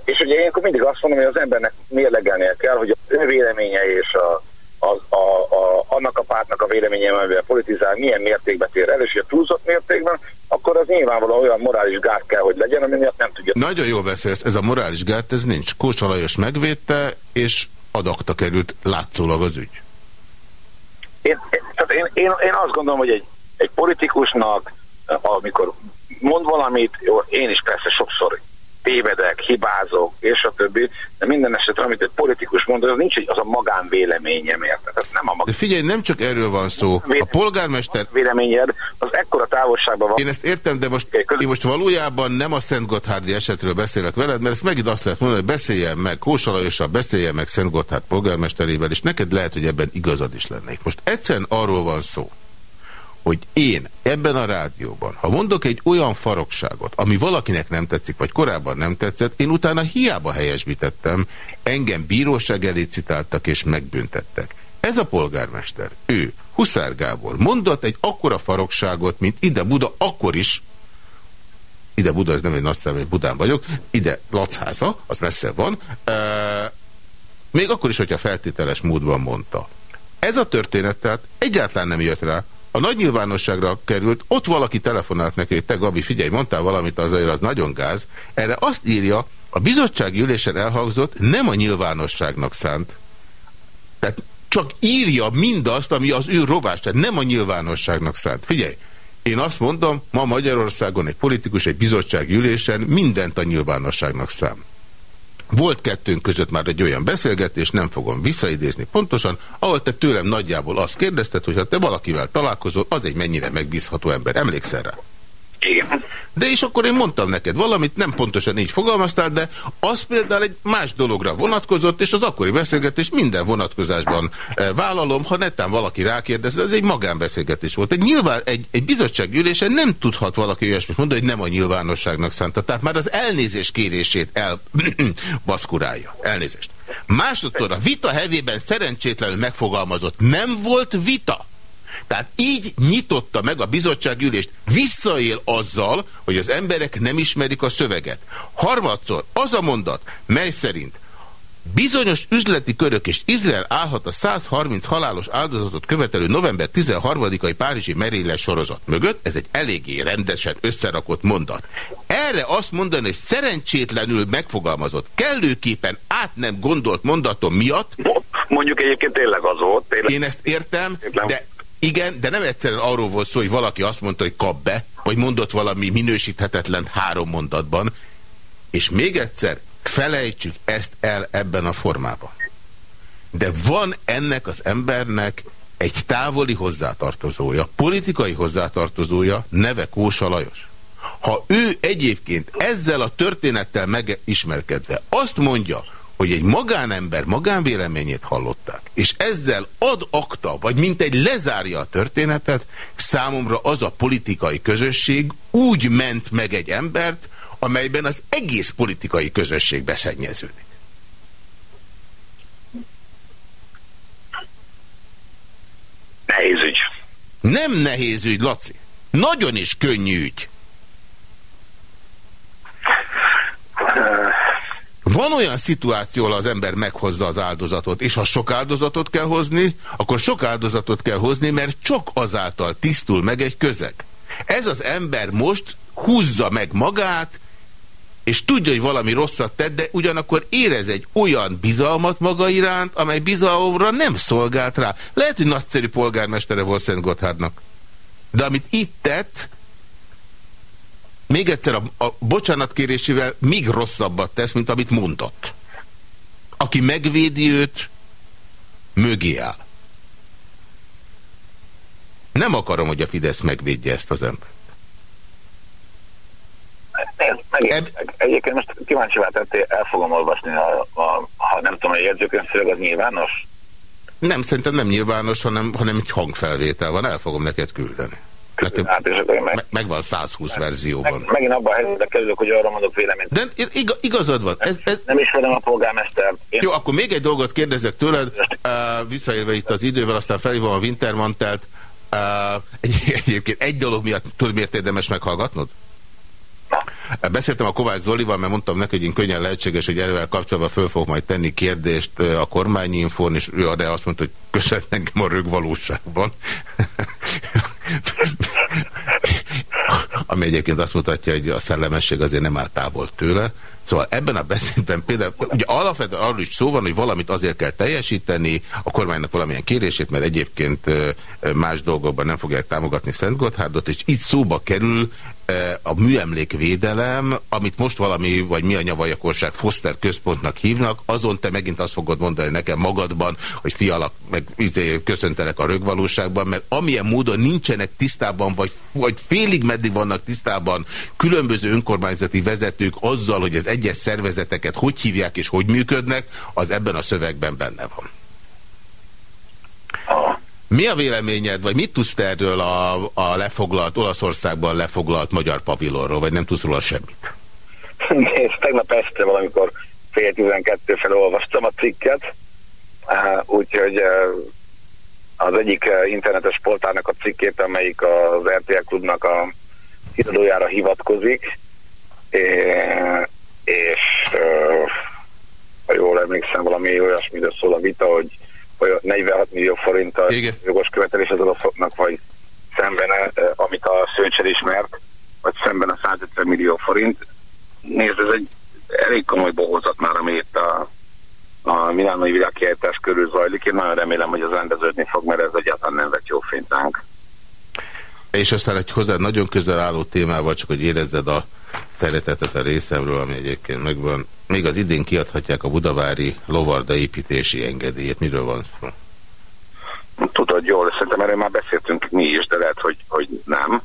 És ugye én mindig azt mondom, hogy az embernek mérlegelnie kell, hogy az ő véleménye és a a, a, a, annak a pártnak a véleménye, amivel politizál, milyen mértékben tér el, és hogy a túlzott mértékben, akkor az nyilvánvalóan olyan morális gát kell, hogy legyen, ami miatt nem tudja. Nagyon jól beszélsz, ez a morális gát, ez nincs. Kósa Lajos megvédte, és adakta került látszólag az ügy. Én, tehát én, én, én azt gondolom, hogy egy, egy politikusnak, amikor mond valamit, jó, én is persze sokszor tévedek, hibázok, és a többi, de minden esetre, amit egy politikus mond, az nincs, az a magánvéleményem, érted? Ez nem a magán... De figyelj, nem csak erről van szó. A polgármester... Véleményed, az ekkora távolságban van. Én ezt értem, de most, én most valójában nem a Szent Gotthárdi esetről beszélek veled, mert ezt megint azt lehet mondani, hogy beszéljen meg Kósa Lajossal, beszéljen meg Szent Gotthárd polgármesterével, és neked lehet, hogy ebben igazad is lennék. Most egyszerűen arról van szó, hogy én ebben a rádióban, ha mondok egy olyan farokságot, ami valakinek nem tetszik, vagy korábban nem tetszett, én utána hiába helyesbítettem, engem bíróság elé citáltak és megbüntettek. Ez a polgármester, ő, Huszár Gábor, mondott egy akkora farokságot, mint ide Buda, akkor is, ide Buda, ez nem egy nagy szám, Budán vagyok, ide Lacháza, az messze van, e, még akkor is, hogyha feltételes módban mondta. Ez a történet tehát egyáltalán nem jött rá, a nagy nyilvánosságra került, ott valaki telefonált neki, hogy te Gabi, figyelj, mondtál valamit, azért az nagyon gáz. Erre azt írja, a bizottsági ülésen elhangzott, nem a nyilvánosságnak szánt. Tehát csak írja mindazt, ami az ő rovás, tehát nem a nyilvánosságnak szánt. Figyelj, én azt mondom, ma Magyarországon egy politikus egy bizottsági ülésen mindent a nyilvánosságnak szám. Volt kettőnk között már egy olyan beszélgetés, nem fogom visszaidézni pontosan, ahol te tőlem nagyjából azt kérdezted, hogy ha te valakivel találkozol, az egy mennyire megbízható ember. Emlékszel rá? Igen. De és akkor én mondtam neked valamit, nem pontosan így fogalmaztál, de az például egy más dologra vonatkozott, és az akkori beszélgetés minden vonatkozásban e, vállalom, ha netán valaki rákérdez, ez egy magánbeszélgetés volt. Egy, nyilván, egy, egy bizottsággyűlésen nem tudhat valaki olyasmit mondani, hogy nem a nyilvánosságnak szánta. Tehát már az elnézés kérését elbaszkurálja. Elnézést. Másodszor a vita hevében szerencsétlenül megfogalmazott. Nem volt vita. Tehát így nyitotta meg a bizottságülést. Visszaél azzal, hogy az emberek nem ismerik a szöveget. Harmadszor az a mondat, mely szerint Bizonyos üzleti körök és Izrael állhat a 130 halálos áldozatot követelő november 13-ai Párizsi merénylet sorozat mögött, ez egy eléggé rendesen összerakott mondat. Erre azt mondani, hogy szerencsétlenül megfogalmazott, kellőképpen át nem gondolt mondatom miatt. Mondjuk egyébként tényleg az volt. Tényleg. Én ezt értem, de igen, de nem egyszerűen arról volt szó, hogy valaki azt mondta, hogy kap be, vagy mondott valami minősíthetetlen három mondatban, és még egyszer felejtsük ezt el ebben a formában. De van ennek az embernek egy távoli hozzátartozója, politikai hozzátartozója, neve Kósa Lajos. Ha ő egyébként ezzel a történettel megismerkedve azt mondja, hogy egy magánember magánvéleményét hallották, és ezzel ad akta, vagy mint egy lezárja a történetet, számomra az a politikai közösség úgy ment meg egy embert, amelyben az egész politikai közösség beszennyeződik. Nehéz ügy. Nem nehéz ügy, Laci. Nagyon is könnyű ügy. Van olyan szituáció, ahol az ember meghozza az áldozatot, és ha sok áldozatot kell hozni, akkor sok áldozatot kell hozni, mert csak azáltal tisztul meg egy közeg. Ez az ember most húzza meg magát, és tudja, hogy valami rosszat tett, de ugyanakkor érez egy olyan bizalmat maga iránt, amely bizalomra nem szolgált rá. Lehet, hogy nagyszerű polgármestere volt Szent Gotthardnak. De amit itt tett, még egyszer a, a bocsánatkérésével még rosszabbat tesz, mint amit mondott. Aki megvédi őt, mögé áll. Nem akarom, hogy a Fidesz megvédje ezt az embert. Eb... Egyébként most kíváncsi váltattél, el fogom olvasni, a, a, ha nem tudom, a jegyzőkönyvszöveg az nyilvános? Nem, szerintem nem nyilvános, hanem, hanem egy hangfelvétel van, el fogom neked küldeni. Nekem hát, meg, meg, megvan 120 meg, verzióban. Meg, megint abban a helyzetbe kerülök, hogy arra mondok véleményt. De igazad van. Ez, ez... Nem ismerem a polgármester. Én... Jó, akkor még egy dolgot kérdezek tőled, uh, visszaélve itt az idővel, aztán felhívom a Wintermantelt. Uh, egy, egyébként egy dolog miatt tudod, miért érdemes meghallgatnod? Beszéltem a Kovács Zolival, mert mondtam neki, hogy én könnyen lehetséges, hogy erővel kapcsolatban föl fogok majd tenni kérdést a kormányinfón, és ő arra azt mondta, hogy köszönhet engem a rög valóságban. Ami egyébként azt mutatja, hogy a szellemesség azért nem áll távol tőle. Szóval ebben a beszédben például, ugye alapvetően arról is szó van, hogy valamit azért kell teljesíteni, a kormánynak valamilyen kérését, mert egyébként más dolgokban nem fogják támogatni Szent Gotthárdot, és itt szóba kerül a műemlékvédelem, amit most valami, vagy mi a nyavajakorság Foster központnak hívnak, azon te megint azt fogod mondani nekem magadban, hogy fialak, meg izé, köszöntelek a rögvalóságban, mert amilyen módon nincsenek tisztában, vagy, vagy félig meddig vannak tisztában különböző önkormányzati vezetők azzal, hogy az egyes szervezeteket hogy hívják és hogy működnek, az ebben a szövegben benne van. Mi a véleményed, vagy mit tudsz erről a, a lefoglalt, Olaszországban lefoglalt magyar pavilonról, vagy nem tudsz róla semmit? Nézd, tegnap este valamikor fél tizenkettő fel olvastam a cikket, úgyhogy az egyik internetes portálnak a cikkét, amelyik az RTL klubnak a híradójára hivatkozik, és ha jól emlékszem, valami olyasmire szól a vita, hogy 46 millió forint a jogos követelés az oroszoknak, vagy szemben, amit a Szőcsel ismert, vagy szemben a 150 millió forint. Nézd, ez egy elég komoly bohózat már, ami itt a, a Milánoi világkiállítás körül zajlik. Én nagyon remélem, hogy az rendeződni fog, mert ez egyáltalán nem vett jó fényt ránk. És aztán egy hozzá nagyon közel álló témával, csak hogy érezzed a szeretetet a részemről, ami egyébként megvan. Még az idén kiadhatják a budavári lovarda építési engedélyét. Miről van szó? Tudod jól, szerintem erről már beszéltünk mi is, de lehet, hogy, hogy nem.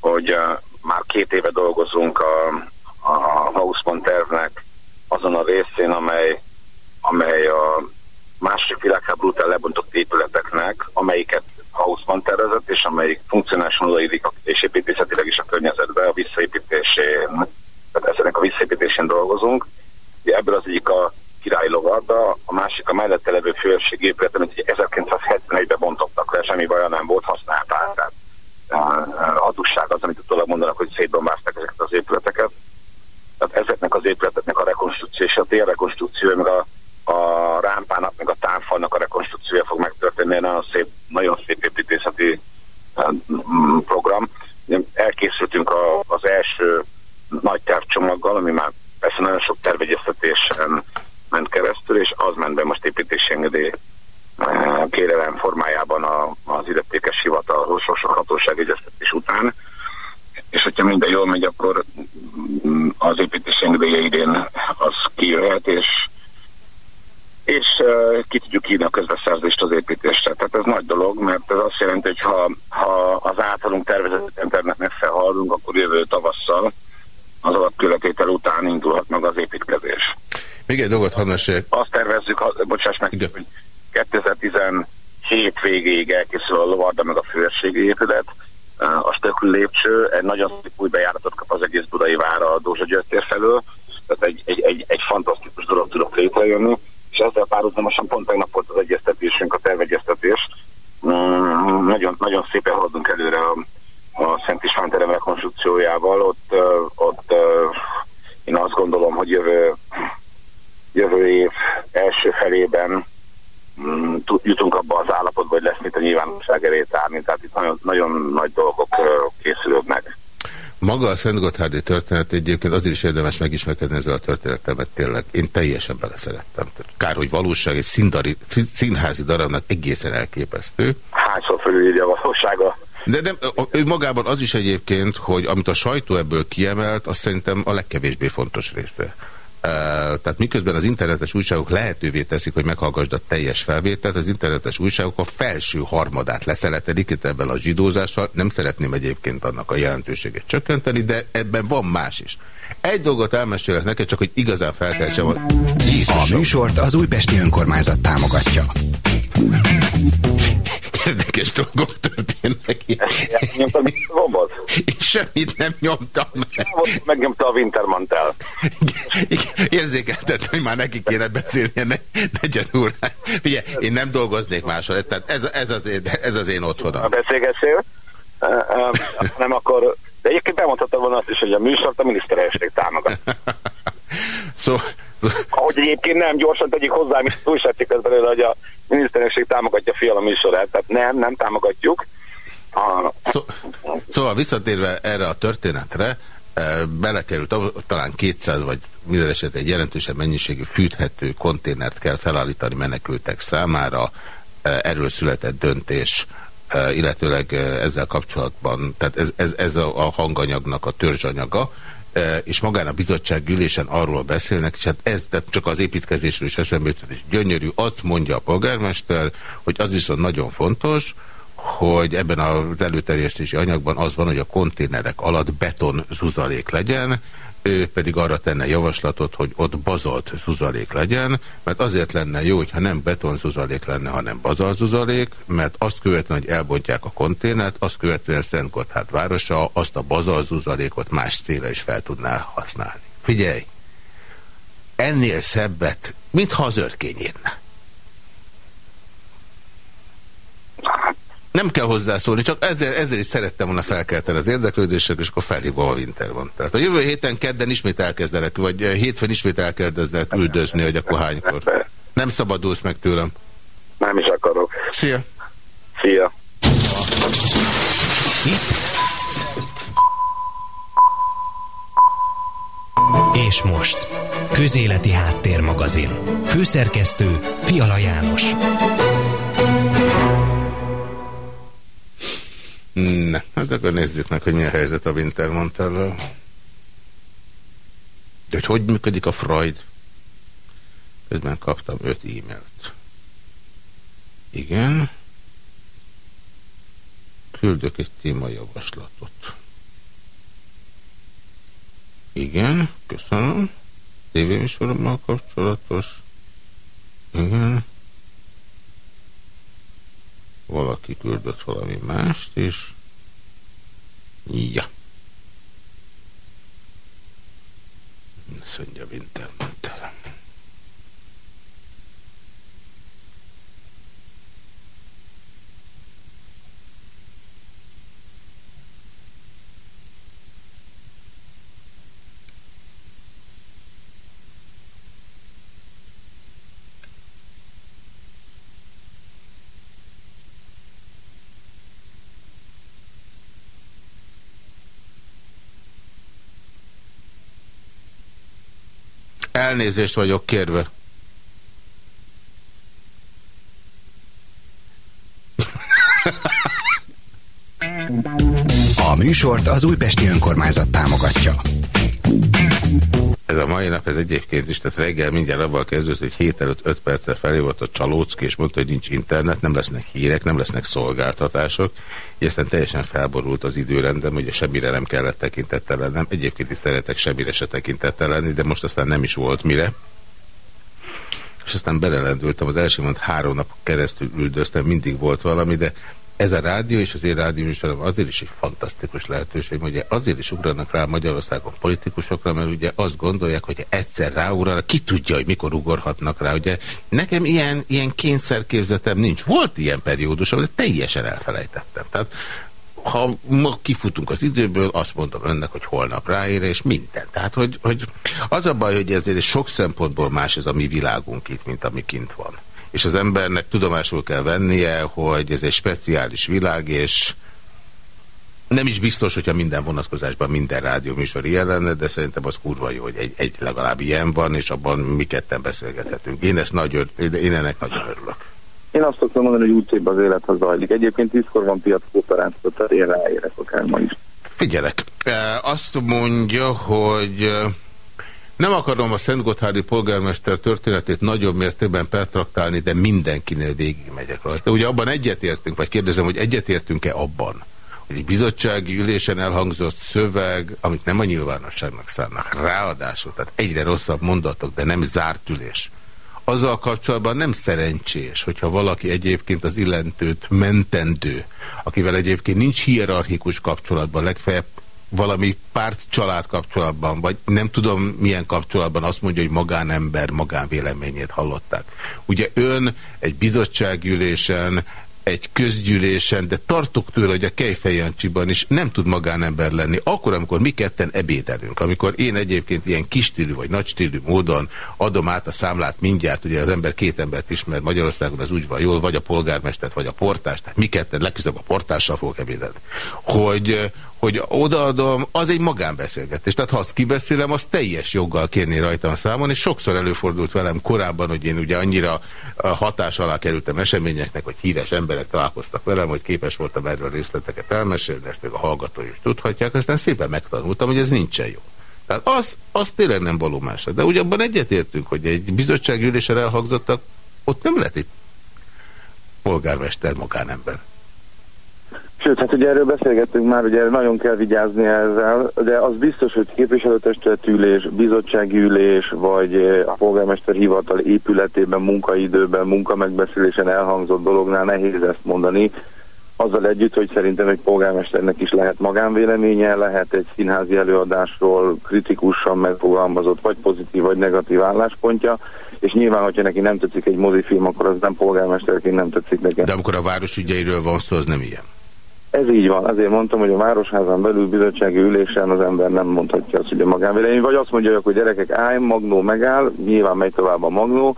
Hogy uh, már két éve dolgozunk a, a Hauspont tervnek azon a részén, amely, amely a második világháború után lebontott épületeknek, amelyiket Hausmann tervezett, és amelyik funkcionálisan odaillik és építészetileg is a környezetbe a visszaépítésén, tehát ezeknek a visszaépítésén dolgozunk. Ebből az egyik a királyi lovarda, a másik a mellette levő főség épület, amit 1971-ben bontottak le, semmi baja nem volt, használták. Tehát adusság az, amit utólag mondanak, hogy szétbombázták ezeket az épületeket. Tehát ezeknek az épületeknek a rekonstrukció és a térrekonstrukció, meg a a rámpának, meg a távfalnak a rekonstrukciója fog megtörténni, nagyon szép, nagyon szép építészeti mm, program. Elkészültünk a, az első nagy tervcsomaggal, ami már persze nagyon sok tervegyeztetésen ment keresztül, és az ment be most építési engedély e, kérelem formájában az illetékes hivatalhoz, sok hatóság egyeztetés után. És hogyha minden jól megy, akkor mm, az építési engedélye idén az kijöhet, és és uh, ki tudjuk írni a közbeszerzést az építésre. Tehát ez nagy dolog, mert ez azt jelenti, hogy ha, ha az általunk tervezett internetnek felhallunk, akkor jövő tavasszal az alapkövetétel után indulhat meg az építkezés. Még egy dolgot hadd meséljek. Azt tervezzük, bocsáss meg, Igen. hogy 2017 végéig elkészül a lovarda meg a főrségi épület, a stökül lépcső, egy nagyon szép új bejáratot kap az egész budai vára a Dózsa Györtér felől, tehát egy, egy, egy, egy fantasztikus dolog tudok létrejönni és ezzel párhuzamosan pont tegnap volt az egyeztetésünk, a tervegyeztetés. Mm, nagyon, nagyon szépen haladunk jutunk abba az állapotba, hogy lesz mit a nyilvánosság elé tárni. Tehát itt nagyon, nagy dolgok készülődnek. Maga a Szent Gotthárdi történet egyébként azért is érdemes megismerkedni ezzel a történetemet tényleg. Én teljesen beleszerettem. Kár, hogy valóság egy színdari, színházi darabnak egészen elképesztő. Hányszor fölülírja a valósága? De nem, ő magában az is egyébként, hogy amit a sajtó ebből kiemelt, azt szerintem a legkevésbé fontos része. Tehát miközben az internetes újságok lehetővé teszik, hogy meghallgassd a teljes felvételt, az internetes újságok a felső harmadát leszeletedik itt ebben a zsidózással. Nem szeretném egyébként annak a jelentőséget csökkenteni, de ebben van más is. Egy dolgot elmesélek neked, csak hogy igazán felkeltsem a... A műsort az Újpesti Önkormányzat támogatja. Érdekes dolgok történnek. Nyomtam Én semmit nem nyomtam meg. Megnyomta a Wintermantel. Érzékeltet, hogy már neki kéne beszélni a negyed órán. Figyelj, én nem dolgoznék máshol, tehát ez, ez, az, én, ez az én otthonom. A beszélgessél, nem akkor... De egyébként bemondhatom volna azt is, hogy a műsort a miniszterelnökség támogat. Szóval ahogy egyébként nem gyorsan tegyük hozzá, mint újságcikk az belőle, hogy a miniszterelnökség támogatja fiala műsorát. Tehát nem, nem támogatjuk. A... Szó, szóval visszatérve erre a történetre, e, belekerült, talán 200 vagy minden esetben egy jelentősebb mennyiségű fűthető konténert kell felállítani menekültek számára. E, erről született döntés, e, illetőleg ezzel kapcsolatban, tehát ez, ez, ez a hanganyagnak a törzsanyaga, és magán a bizottság ülésen arról beszélnek, és hát ez tehát csak az építkezésről is eszembe jutott, és gyönyörű, azt mondja a polgármester, hogy az viszont nagyon fontos, hogy ebben az előterjesztési anyagban az van, hogy a konténerek alatt beton zuzalék legyen, ő pedig arra tenne javaslatot, hogy ott bazolt zuzalék legyen, mert azért lenne jó, hogyha nem beton zuzalék lenne, hanem bazolt zuzalék, mert azt követően, hogy elbontják a konténert, azt követően Szent Gotthárd városa azt a bazolt zuzalékot más célra is fel tudná használni. Figyelj! Ennél szebbet, mintha az örkény írna. Nem kell hozzászólni, csak ezzel, ezzel is szerettem volna felkelteni az érdeklődések, és akkor felhívom a Winterban. Tehát a jövő héten kedden ismét elkezdenek, vagy eh, hétfőn ismét elkezdenek küldözni, hogy akkor hánykor. Nem szabadulsz meg tőlem. Nem is akarok. Szia. Szia. És most, Közéleti Háttérmagazin. Főszerkesztő Fiala János. Ne, hát akkor nézzük meg, hogy mi a helyzet a Wintermantellel. De hogy hogy működik a Freud? Közben kaptam öt e-mailt. Igen. Küldök egy témajavaslatot. Igen, köszönöm. Tévéműsorommal kapcsolatos. Igen valaki küldött valami mást, és ja. Ezt mondja Wintermantel. Elnézést vagyok kérve. A műsort az Újpesti Önkormányzat támogatja. Ez a mai nap, ez egyébként is, tehát reggel mindjárt abban kezdődött, hogy hét előtt öt perccel felé volt a Csalócki, és mondta, hogy nincs internet, nem lesznek hírek, nem lesznek szolgáltatások. És aztán teljesen felborult az időrendem, ugye semmire nem kellett tekintettel lennem. Egyébként is szeretek semmire se tekintettel lenni, de most aztán nem is volt mire. És aztán belelendültem, az első mond három nap keresztül üldöztem, mindig volt valami, de ez a rádió és az én rádióműsorom azért is egy fantasztikus lehetőség, ugye azért is ugranak rá Magyarországon politikusokra, mert ugye azt gondolják, hogy egyszer ráugranak, ki tudja, hogy mikor ugorhatnak rá. Ugye nekem ilyen, ilyen kényszerképzetem nincs. Volt ilyen periódus, amit teljesen elfelejtettem. Tehát ha ma kifutunk az időből, azt mondom önnek, hogy holnap ráér, és minden. Tehát, hogy, hogy az a baj, hogy ezért sok szempontból más ez a mi világunk itt, mint ami kint van. És az embernek tudomásul kell vennie, hogy ez egy speciális világ, és nem is biztos, hogyha minden vonatkozásban minden rádió műsor ilyen lenne, de szerintem az kurva jó, hogy egy, egy legalább ilyen van, és abban mi ketten beszélgethetünk. Én, ezt nagyon, én ennek nagyon örülök. Én azt szoktam mondani, hogy úgy az élet, ha zajlik. Egyébként tízkor van piac kooperáció, tehát én ráérek akár ma is. Figyelek. Azt mondja, hogy nem akarom a Szent Gotthárdi polgármester történetét nagyobb mértékben pertraktálni, de mindenkinél végigmegyek rajta. Ugye abban egyetértünk, vagy kérdezem, hogy egyetértünk-e abban, hogy egy bizottsági ülésen elhangzott szöveg, amit nem a nyilvánosságnak szánnak, ráadásul, tehát egyre rosszabb mondatok, de nem zárt ülés. Azzal kapcsolatban nem szerencsés, hogyha valaki egyébként az illentőt mentendő, akivel egyébként nincs hierarchikus kapcsolatban, legfeljebb valami párt család kapcsolatban, vagy nem tudom milyen kapcsolatban azt mondja, hogy magánember magánvéleményét hallották. Ugye ön egy bizottságülésen egy közgyűlésen, de tartok tőle, hogy a Kejfejancsiban is nem tud magánember lenni. Akkor, amikor mi ketten ebédelünk, amikor én egyébként ilyen kistílű vagy nagystílű módon adom át a számlát mindjárt, ugye az ember két embert ismer Magyarországon, az úgy van jól, vagy a polgármestert, vagy a portást, tehát mi ketten legközelebb a portással fogok ebédelni. Hogy, hogy odaadom, az egy magánbeszélgetés. Tehát ha azt kibeszélem, az teljes joggal kérni rajtam számon, és sokszor előfordult velem korábban, hogy én ugye annyira hatás alá kerültem eseményeknek, hogy híres emberek találkoztak velem, hogy képes voltam erről részleteket elmesélni, ezt még a hallgatói is tudhatják, aztán szépen megtanultam, hogy ez nincsen jó. Tehát az, az tényleg nem való más. De ugye abban egyetértünk, hogy egy bizottságülésen elhangzottak, ott nem lehet egy polgármester magánember. Sőt, hát ugye erről beszélgettünk már, ugye nagyon kell vigyázni ezzel, de az biztos, hogy képviselőtestületülés, bizottsági ülés, vagy eh, a polgármester hivatal épületében, munkaidőben, munkamegbeszélésen elhangzott dolognál nehéz ezt mondani, azzal együtt, hogy szerintem egy polgármesternek is lehet magánvéleménye, lehet egy színházi előadásról kritikusan megfogalmazott, vagy pozitív, vagy negatív álláspontja, és nyilván, hogyha neki nem tetszik egy mozifilm, akkor az nem polgármesterként nem tetszik neki. De amikor a város ügyeiről van szó, az nem ilyen. Ez így van. Azért mondtam, hogy a Városházán belül bizottsági ülésen az ember nem mondhatja azt, hogy a magánvélemény, vagy azt mondja, hogy gyerekek, állj, Magnó megáll, nyilván megy tovább a Magnó,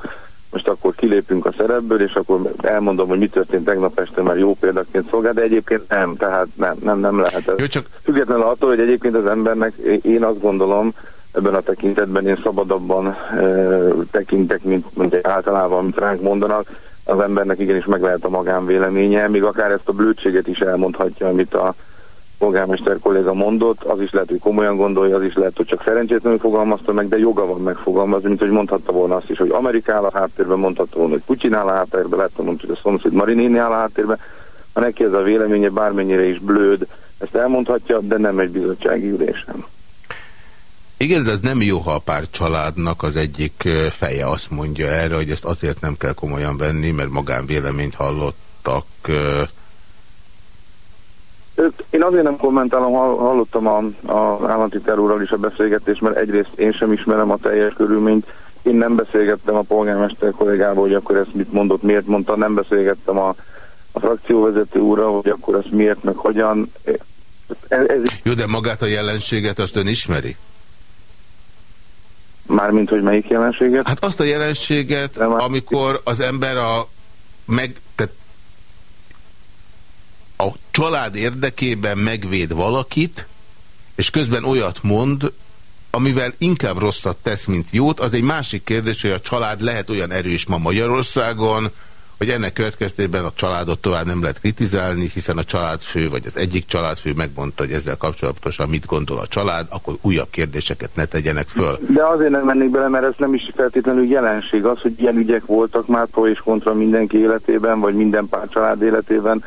most akkor kilépünk a szerepből, és akkor elmondom, hogy mi történt tegnap este, mert jó példaként szolgál, de egyébként nem, tehát nem, nem, nem lehet ez. Jó, csak... Függetlenül attól, hogy egyébként az embernek, én azt gondolom, ebben a tekintetben én szabadabban e, tekintek, mint, mint általában, amit ránk mondanak, az embernek igenis meg lehet a magánvéleménye, még akár ezt a blödséget is elmondhatja, amit a polgármester kolléga mondott, az is lehet, hogy komolyan gondolja, az is lehet, hogy csak szerencsétlenül fogalmazta meg, de joga van megfogalmazni, mint hogy mondhatta volna azt is, hogy Amerika áll a háttérben, mondhatta volna, hogy Putyin áll a háttérben, lehet mondani, hogy a szomszéd Marinini áll a háttérben, ha neki ez a véleménye bármennyire is blőd, ezt elmondhatja, de nem egy bizottsági ülésen. Igen, de ez nem jó, ha a pár családnak az egyik feje azt mondja erre, hogy ezt azért nem kell komolyan venni, mert magánvéleményt hallottak. Én azért nem kommentálom, hallottam az államtitkár úrral is a beszélgetést, mert egyrészt én sem ismerem a teljes körülményt, én nem beszélgettem a polgármester kollégával, hogy akkor ezt mit mondott, miért mondta, nem beszélgettem a, a frakcióvezető úrral, hogy akkor ezt miért, meg hogyan. Ez, ez... Jó, de magát a jelenséget azt ön ismeri? Mármint, hogy melyik jelenséget? Hát azt a jelenséget, amikor az ember a meg, tehát a család érdekében megvéd valakit, és közben olyat mond, amivel inkább rosszat tesz, mint jót, az egy másik kérdés, hogy a család lehet olyan erős ma Magyarországon, hogy ennek következtében a családot tovább nem lehet kritizálni, hiszen a családfő, vagy az egyik családfő megmondta, hogy ezzel kapcsolatosan mit gondol a család, akkor újabb kérdéseket ne tegyenek föl. De azért nem mennék bele, mert ez nem is feltétlenül jelenség. Az, hogy ilyen ügyek voltak már pro és kontra mindenki életében, vagy minden pár család életében,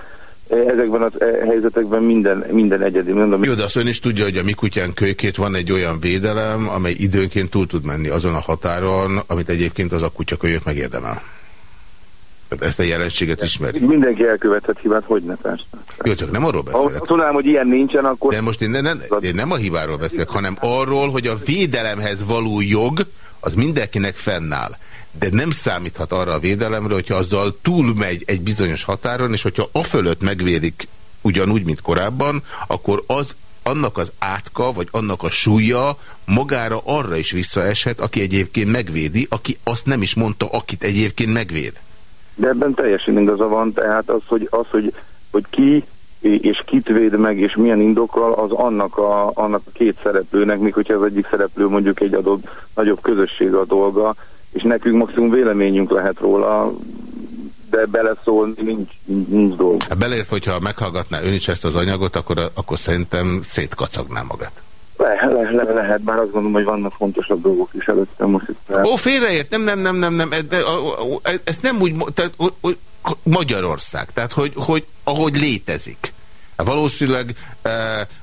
ezekben a helyzetekben minden, minden egyedi. Mondom, Jó, de azt ön is tudja, hogy a mi kutyán kölykét van egy olyan védelem, amely időnként túl tud menni azon a határon, amit egyébként az a kutyakölyök megérdemel. Ezt a jelenséget ismeri. Mindenki elkövethet hibát, hogy ne persze. Jó, csak nem arról beszélek. Ha tudnám, hogy ilyen nincsen, akkor... De most én, ne, ne, én nem a hibáról beszélek, hanem arról, hogy a védelemhez való jog az mindenkinek fennáll. De nem számíthat arra a védelemre, hogyha azzal túlmegy egy bizonyos határon, és hogyha afölött megvédik ugyanúgy, mint korábban, akkor az annak az átka, vagy annak a súlya magára arra is visszaeshet, aki egyébként megvédi, aki azt nem is mondta, akit egyébként megvéd. De ebben teljesen igaza van, tehát az, hogy, az, hogy, hogy ki és kit véd meg, és milyen indokkal, az annak a, annak a két szereplőnek, még hogyha az egyik szereplő mondjuk egy adott nagyobb közösség a dolga, és nekünk maximum véleményünk lehet róla, de beleszólni nincs, nincs, nincs dolog. Hát beleért, hogyha meghallgatná ön is ezt az anyagot, akkor, akkor szerintem szétkacagná magát. Le, le, le, lehet, bár azt gondolom, hogy vannak fontosabb dolgok is előttem most itt. Ó, félreért, nem, nem, nem, nem, nem, de, ez nem úgy, tehát, hogy Magyarország, tehát hogy, hogy ahogy létezik. Valószínűleg e,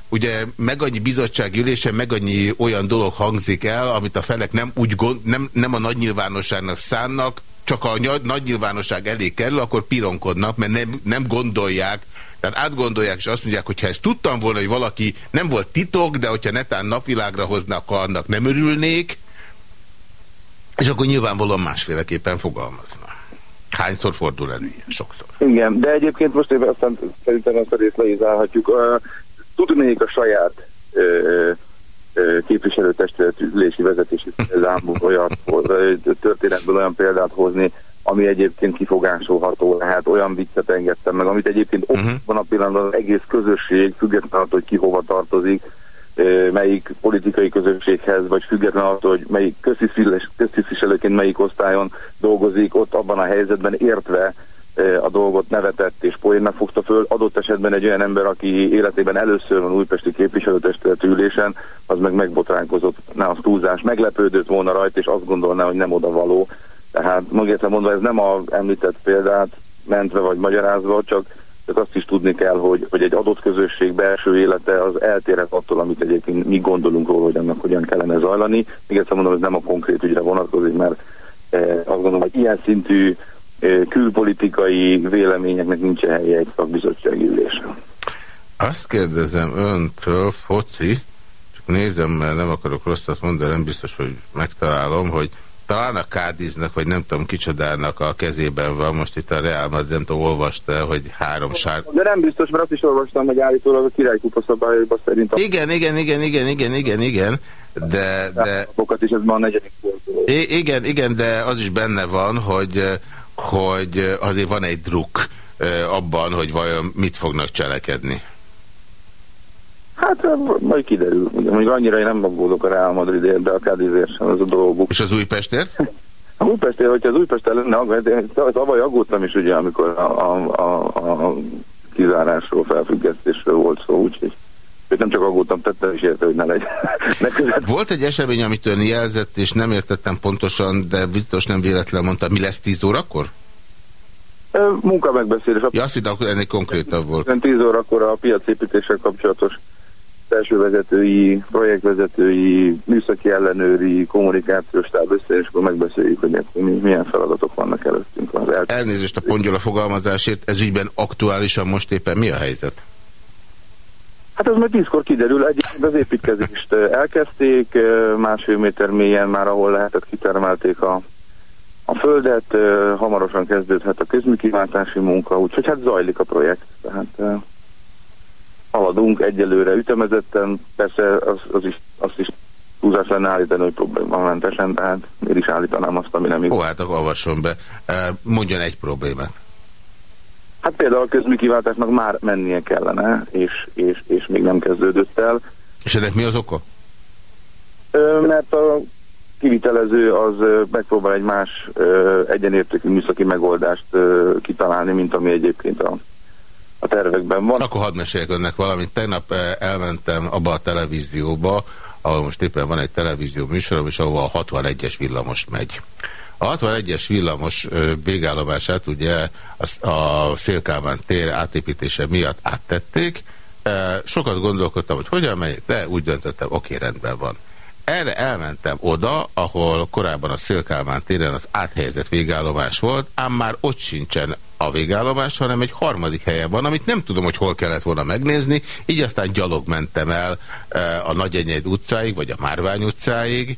ugye meg annyi bizottságülésen meg annyi olyan dolog hangzik el, amit a felek nem, úgy gond, nem, nem a nagy nyilvánosságnak szánnak, csak a nagy nyilvánosság elé kerül, akkor pironkodnak, mert nem, nem gondolják, tehát átgondolják, és azt mondják, hogy ha ezt tudtam volna, hogy valaki nem volt titok, de hogyha netán napvilágra hoznak, annak nem örülnék, és akkor nyilvánvalóan másféleképpen fogalmaznak. Hányszor fordul elő ilyen? Sokszor. Igen, de egyébként most éve aztán szerintem ezt a részt le is Tudnék a saját képviselőtestületülési vezetési példából olyat, történetből olyan példát hozni, ami egyébként kifogásolható lehet, olyan viccet engedtem meg, amit egyébként uh -huh. ott van a pillanatban az egész közösség, függetlenül attól, hogy ki hova tartozik, melyik politikai közösséghez, vagy független attól, hogy melyik köztisztviselőként melyik osztályon dolgozik, ott abban a helyzetben értve a dolgot nevetett és poénnak fogta föl. Adott esetben egy olyan ember, aki életében először van újpesti képviselőtestületi ülésen, az meg megbotránkozott, ne az túlzás, meglepődött volna rajta, és azt gondolná, hogy nem oda való. Tehát magértem mondva, ez nem a említett példát mentve vagy magyarázva, csak, csak azt is tudni kell, hogy, hogy egy adott közösség belső élete az eltérhet attól, amit egyébként mi gondolunk róla, hogy annak hogyan kellene zajlani. Még egyszer mondom, ez nem a konkrét ügyre vonatkozik, mert eh, azt gondolom, hogy ilyen szintű külpolitikai véleményeknek nincs helye egy szakbizottsági ülésen. Azt kérdezem öntől, foci, csak nézem, mert nem akarok rosszat mondani, nem biztos, hogy megtalálom, hogy talán a Kádiznak, vagy nem tudom kicsodának a kezében van, most itt a Real Madrid, nem tudom, olvasta, hogy három sár... De nem biztos, mert azt is olvastam, hogy állítólag a királykupa szabályaiban szerint... A... Igen, igen, igen, igen, igen, igen, igen, de... de... is ez már a negyedik volt. Igen, igen, de az is benne van, hogy hogy azért van egy druk abban, hogy vajon mit fognak cselekedni. Hát majd kiderül. Még annyira én nem aggódok a Real Madridért, de a Cádizért sem az a dolguk. És az Újpestért? A Újpestért, hogyha az Újpestért lenne, de tavaly aggódtam is ugye, amikor a, a, a, a kizárásról, felfüggesztésről volt szó, úgyhogy nem csak aggódtam, tettem is érte, hogy ne legyen. Volt egy esemény, amit ön jelzett, és nem értettem pontosan, de biztos nem véletlen mondta, mi lesz 10 órakor? Munka megbeszélés. Ja, azt hittem, akkor ennél konkrétabb volt. 10 órakor a piacépítéssel kapcsolatos első vezetői, projektvezetői, műszaki ellenőri, kommunikációs táb össze, és akkor megbeszéljük, hogy milyen feladatok vannak előttünk. Az Elnézést a pongyola fogalmazásért, ez ügyben aktuálisan most éppen mi a helyzet? Hát ez majd tízkor kiderül. Egyébként az építkezést elkezdték, másfél méter mélyen már ahol lehetett kitermelték a, a földet, hamarosan kezdődhet a közműkiváltási munka, úgyhogy hát zajlik a projekt. Tehát haladunk egyelőre ütemezetten, persze az, az is, azt is túlzás lenne állítani, hogy problémamentesen, tehát miért is állítanám azt, ami nem igaz. Ó, hát akkor olvasson be. Mondjon egy problémát. Hát például a közműkiváltásnak már mennie kellene, és, és, és még nem kezdődött el. És ennek mi az oka? Ö, mert a kivitelező az megpróbál egy más ö, egyenértékű műszaki megoldást ö, kitalálni, mint ami egyébként a, a tervekben van. Akkor hadd meséljek önnek valamit. Tegnap elmentem abba a televízióba, ahol most éppen van egy televízió műsorom, és ahol a 61-es villamos megy. A 61-es villamos végállomását ugye a, Szélkálmán tér átépítése miatt áttették. Sokat gondolkodtam, hogy hogyan megyek, de úgy döntöttem, oké, rendben van. Erre elmentem oda, ahol korábban a Szélkálmán téren az áthelyezett végállomás volt, ám már ott sincsen a végállomás, hanem egy harmadik helyen van, amit nem tudom, hogy hol kellett volna megnézni, így aztán gyalog mentem el a Nagyenyed utcáig, vagy a Márvány utcáig,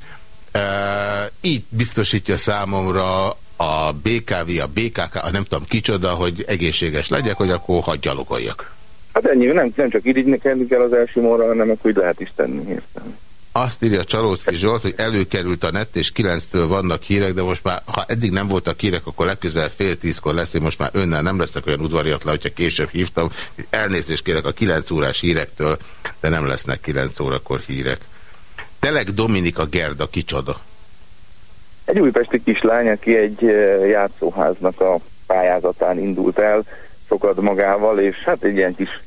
így biztosítja számomra a BKV, a BKK, a nem tudom kicsoda, hogy egészséges legyek, hogy akkor hadd gyalogoljak. Hát ennyi, nem, nem csak kell, kell az első morra, hanem akkor úgy lehet is tenni. Értem. Azt írja Csalószki Zsolt, hogy előkerült a net, és kilenctől vannak hírek, de most már, ha eddig nem voltak hírek, akkor legközelebb fél tízkor lesz, én most már önnel nem leszek olyan udvariatlan, hogyha később hívtam. Elnézést kérek a kilenc órás hírektől, de nem lesznek kilenc órakor hírek. Telek Dominika Gerda kicsoda? Egy újpesti kislány, aki egy eh, játszóháznak a pályázatán indult el, szokad magával, és hát egy ilyen kis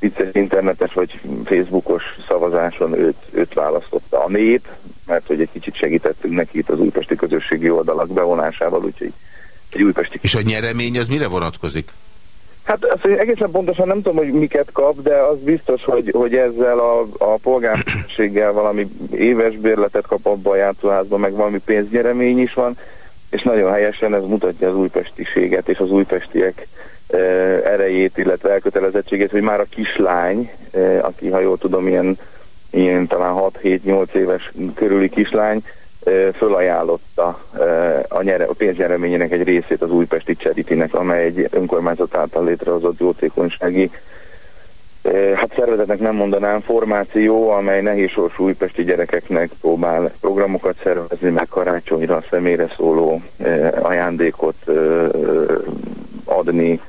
vicces internetes vagy facebookos szavazáson őt, őt választotta a nép, mert hogy egy kicsit segítettünk neki itt az újpesti közösségi oldalak bevonásával, úgyhogy egy újpesti... És a nyeremény az mire vonatkozik? Hát azt egészen pontosan nem tudom, hogy miket kap, de az biztos, hogy, hogy ezzel a, a polgárséggel valami éves bérletet kap abban a játszóházban, meg valami pénznyeremény is van, és nagyon helyesen ez mutatja az újpestiséget és az újpestiek erejét, illetve elkötelezettségét, hogy már a kislány, aki ha jól tudom, ilyen, ilyen talán 6-7-8 éves körüli kislány, fölajánlotta a, nyere, a pénznyereményének egy részét az újpesti Charity-nek, amely egy önkormányzat által létrehozott jótékonysági hát szervezetnek nem mondanám, formáció, amely nehézsorsú újpesti gyerekeknek próbál programokat szervezni, meg karácsonyra személyre szóló ajándékot adni,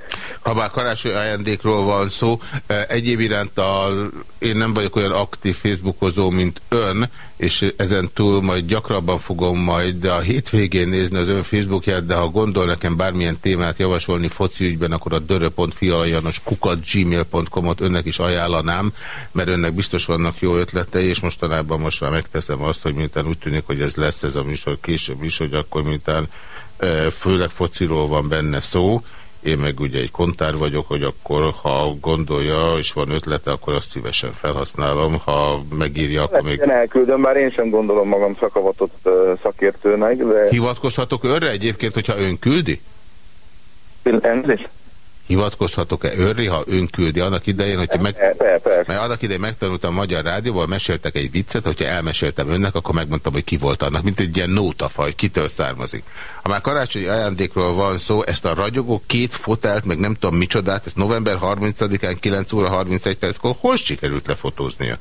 ha már karácsony ajándékról van szó, egyéb iránt a, én nem vagyok olyan aktív Facebookozó, mint ön, és ezen túl majd gyakrabban fogom majd a hétvégén nézni az ön Facebookját, de ha gondol nekem bármilyen témát javasolni foci ügyben, akkor a dörö.fialajanos kukat gmail.com-ot önnek is ajánlanám, mert önnek biztos vannak jó ötletei, és mostanában most már megteszem azt, hogy miután úgy tűnik, hogy ez lesz ez a műsor később is, hogy akkor miután főleg fociról van benne szó, én meg ugye egy kontár vagyok, hogy akkor, ha gondolja és van ötlete, akkor azt szívesen felhasználom. Ha megírja, akkor még... Én elküldöm, bár én sem gondolom magam szakavatott szakértőnek, de... Hivatkozhatok önre egyébként, hogyha ön küldi? Elnézést? Hivatkozhatok-e őrri, ha ön küldi annak idején, hogyha meg... Persze. Mert annak idején megtanultam a Magyar Rádióval, meséltek egy viccet, hogyha elmeséltem önnek, akkor megmondtam, hogy ki volt annak, mint egy ilyen nótafaj, kitől származik. Ha már karácsonyi ajándékról van szó, ezt a ragyogó két fotelt, meg nem tudom micsodát, ezt november 30-án 9 óra 31 perckor hol sikerült lefotóznia?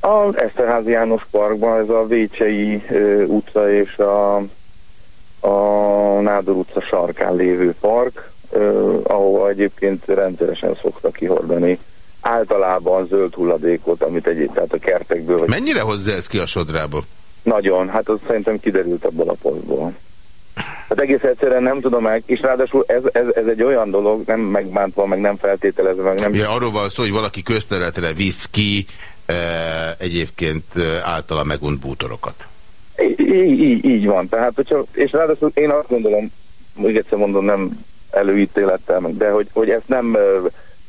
Az Eszterházi János Parkban, ez a Vécsei utca és a, a Nádor utca sarkán lévő park, ahova egyébként rendszeresen szoktak kihordani általában zöld hulladékot, amit egyébként tehát a kertekből... Vagy Mennyire hozzá ez ki a sodrából? Nagyon, hát az szerintem kiderült abból a posztból. Hát egész egyszerűen nem tudom meg, és ráadásul ez, ez, ez egy olyan dolog, nem megbántva, meg nem feltételezve, meg nem... Ja, arról van szó, hogy valaki közterületre visz ki e, egyébként általa megunt bútorokat. Így, így, így van, tehát, hogyha, és ráadásul én azt gondolom, még egyszer mondom, nem előítélettel, de hogy, hogy ezt nem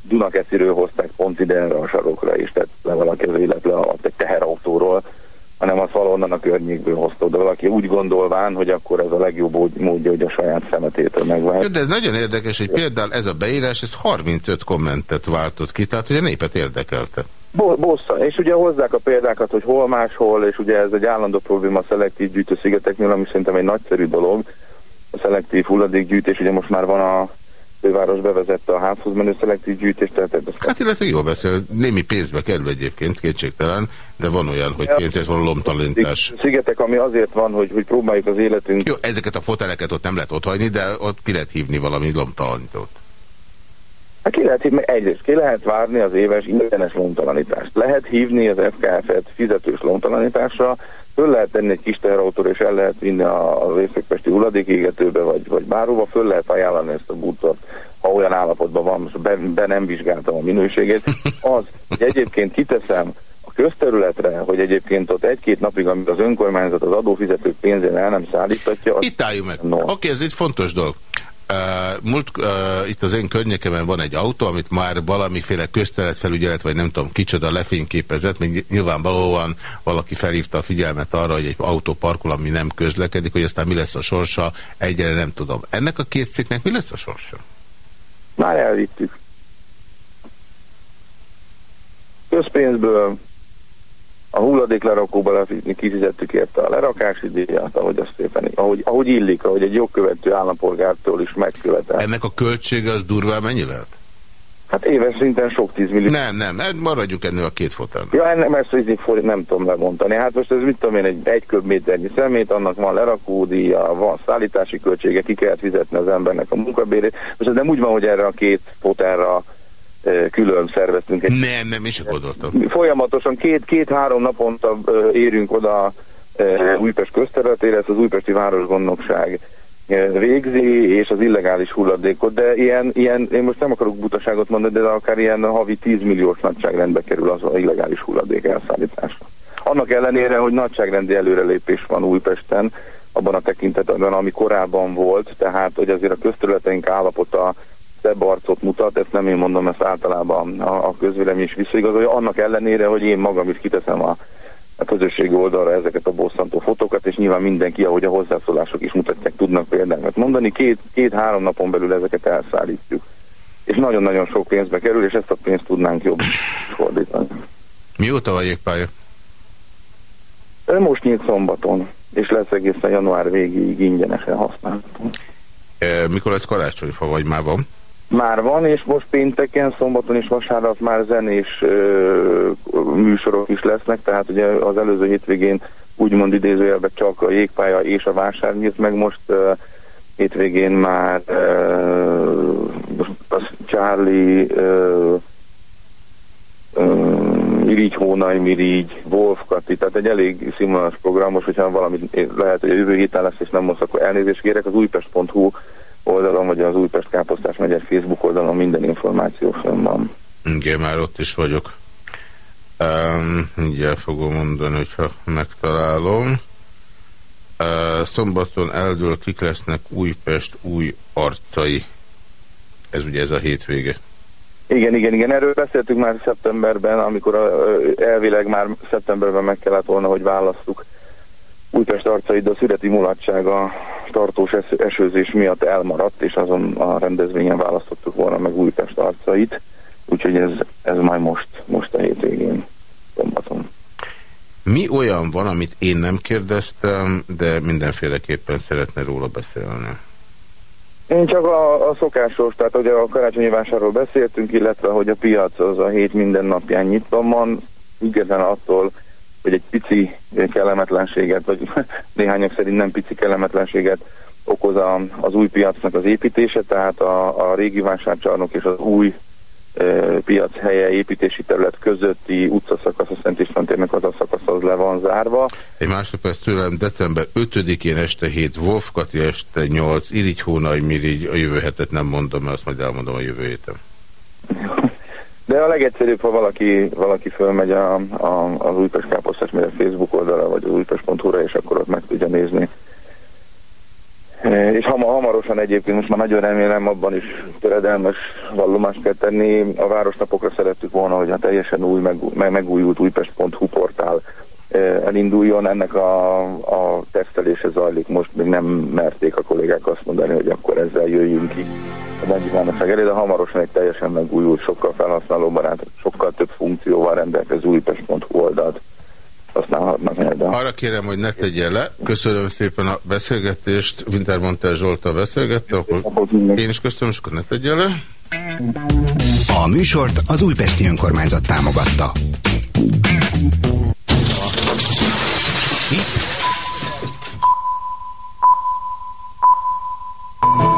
Dunakesziről hozták pont ide erre a sarokra is, tehát le valaki az a egy teherautóról, hanem az valonnan a környékből hozta, de valaki úgy gondolván, hogy akkor ez a legjobb módja, hogy a saját szemetétől megvált. De ez nagyon érdekes, hogy például ez a beírás, ez 35 kommentet váltott ki, tehát hogy a népet érdekelte. Bossza, és ugye hozzák a példákat, hogy hol máshol, és ugye ez egy állandó probléma a szelektív gyűjtőszigeteknél, ami szerintem egy nagyszerű dolog, a szelektív hulladékgyűjtés, ugye most már van a főváros bevezette a házhoz menő szelektív gyűjtést. Tehát ezt hát illetve jól beszél, némi pénzbe kerül egyébként, kétségtelen, de van olyan, hogy pénzért van lomtalanítás. Szigetek, ami azért van, hogy, hogy próbáljuk az életünk... Jó, ezeket a foteleket ott nem lehet otthagyni, de ott ki lehet hívni valami lomtalanítót. Hát ki lehet hívni, egyrészt ki lehet várni az éves ingyenes lomtalanítást. Lehet hívni az FKF-et fizetős lomtalanításra, föl lehet tenni egy kis teherautóra, és el lehet vinni a, a Vészekpesti hulladékégetőbe, vagy, vagy bárhova, föl lehet ajánlani ezt a bútort, ha olyan állapotban van, be, be nem vizsgáltam a minőségét, az, hogy egyébként kiteszem a közterületre, hogy egyébként ott egy-két napig, amíg az önkormányzat az adófizetők pénzén el nem szállítatja. Itt álljunk meg. No. Oké, okay, ez egy fontos dolog. Uh, múlt, uh, itt az én környekemen van egy autó, amit már valamiféle közteletfelügyelet, vagy nem tudom kicsoda lefényképezett, még nyilvánvalóan valaki felhívta a figyelmet arra, hogy egy autó parkol, ami nem közlekedik, hogy aztán mi lesz a sorsa, egyre nem tudom. Ennek a két cikknek mi lesz a sorsa? Már elvittük. Közpénzből a hulladéklerakóba kifizettük érte a lerakási díjat, ahogy azt éppen, ahogy, ahogy illik, ahogy egy jogkövető állampolgártól is megkövetel. Ennek a költsége az durván mennyi lehet? Hát éves szinten sok tízmillió. Nem, nem, hát maradjuk ennél a két fotelnél. Ja, nem, ezt nem tudom lemondani. Hát most ez mit tudom én, egy, egy köbméternyi szemét, annak van lerakódíja, van szállítási költsége, ki kellett fizetni az embernek a munkabérét. Most ez nem úgy van, hogy erre a két fotelra külön szerveztünk. Egy nem, nem, is gondoltam. Folyamatosan két-három két, naponta érünk oda Újpest közterületére, ez az Újpesti Városgondnokság végzi, és az illegális hulladékot, de ilyen, ilyen, én most nem akarok butaságot mondani, de akár ilyen havi 10 milliós nagyságrendbe kerül az a illegális hulladék elszállítása. Annak ellenére, hogy nagyságrendi előrelépés van Újpesten, abban a tekintetben, ami korábban volt, tehát hogy azért a közterületeink állapota szebb arcot mutat, ezt nem én mondom, ezt általában a, a közvélemény is visszaigazolja, annak ellenére, hogy én magam is kiteszem a a közösségi oldalra ezeket a bosszantó fotókat, és nyilván mindenki, ahogy a hozzászólások is mutatják, tudnak példákat mondani. Két-három két, napon belül ezeket elszállítjuk. És nagyon-nagyon sok pénzbe kerül, és ezt a pénzt tudnánk jobb fordítani. Mióta a jégpálya? Most nyílt szombaton, és lesz egészen január végéig ingyenesen használható. E, mikor lesz karácsonyfa, vagy már van? Már van, és most pénteken, szombaton és vasárnap már zenés ö, műsorok is lesznek, tehát ugye az előző hétvégén úgymond idézőjelben csak a jégpálya és a vásár nyílt meg, most ö, hétvégén már ö, az Charlie ö, Mirigy Hónaj, Mirigy, Wolf Kati, tehát egy elég színvonalas program, most hogyha valami lehet, hogy a jövő héten lesz, és nem most, akkor elnézést kérek, az újpest.hu oldalon, vagy az Újpest Káposztás megye Facebook oldalon minden információ fönn van. Igen, már ott is vagyok. Um, mindjárt fogom mondani, hogyha megtalálom. Uh, szombaton eldől kik lesznek Újpest új arcai. Ez ugye ez a hétvége. Igen, igen, igen. Erről beszéltünk már szeptemberben, amikor a, elvileg már szeptemberben meg kellett volna, hogy választuk Újpest arcait, de a születi mulatsága tartós esőzés miatt elmaradt, és azon a rendezvényen választottuk volna meg Újpest arcait, úgyhogy ez, ez majd most, most a hétvégén szombaton. Mi olyan van, amit én nem kérdeztem, de mindenféleképpen szeretne róla beszélni? Én csak a, a szokásos, tehát hogy a karácsonyi vásárról beszéltünk, illetve hogy a piac az a hét minden napján nyitva van, független attól, hogy egy pici kellemetlenséget, vagy néhányak szerint nem pici kellemetlenséget okoz a, az új piacnak az építése, tehát a, a régi vásárcsarnok és az új e, piac helye építési terület közötti utcaszakasz, a Szent István térnek az a szakasz az le van zárva. Egy másodperc tőlem, december 5-én este 7, Wolf Kati este 8, Irigy Hónai Mirigy, a jövő hetet nem mondom, mert azt majd elmondom a jövő héten. De a legegyszerűbb, ha valaki, valaki fölmegy a, a, az Újpest Káposztás a Facebook oldalra, vagy az újpest.hu-ra, és akkor ott meg tudja nézni. E, és ham, hamarosan egyébként most már nagyon remélem, abban is töredelmes vallomást kell tenni. A városnapokra szerettük volna, hogy a teljesen új, meg, meg, megújult újpest.hu portál e, elinduljon. Ennek a, a tesztelése zajlik, most még nem merték a kollégák azt mondani, hogy akkor ezzel jöjjünk ki a nagynyilvánosság elé, de hamarosan egy teljesen megújult, sokkal felhasználóbarát, sokkal több funkcióval rendelkező újpest.hu oldalt használhatnak erre. Arra kérem, hogy ne tegye le. Köszönöm szépen a beszélgetést. Wintermontel Zsoltal beszélgettem, akkor én is köszönöm, és akkor ne tegye le. A műsort az Újpesti Önkormányzat támogatta.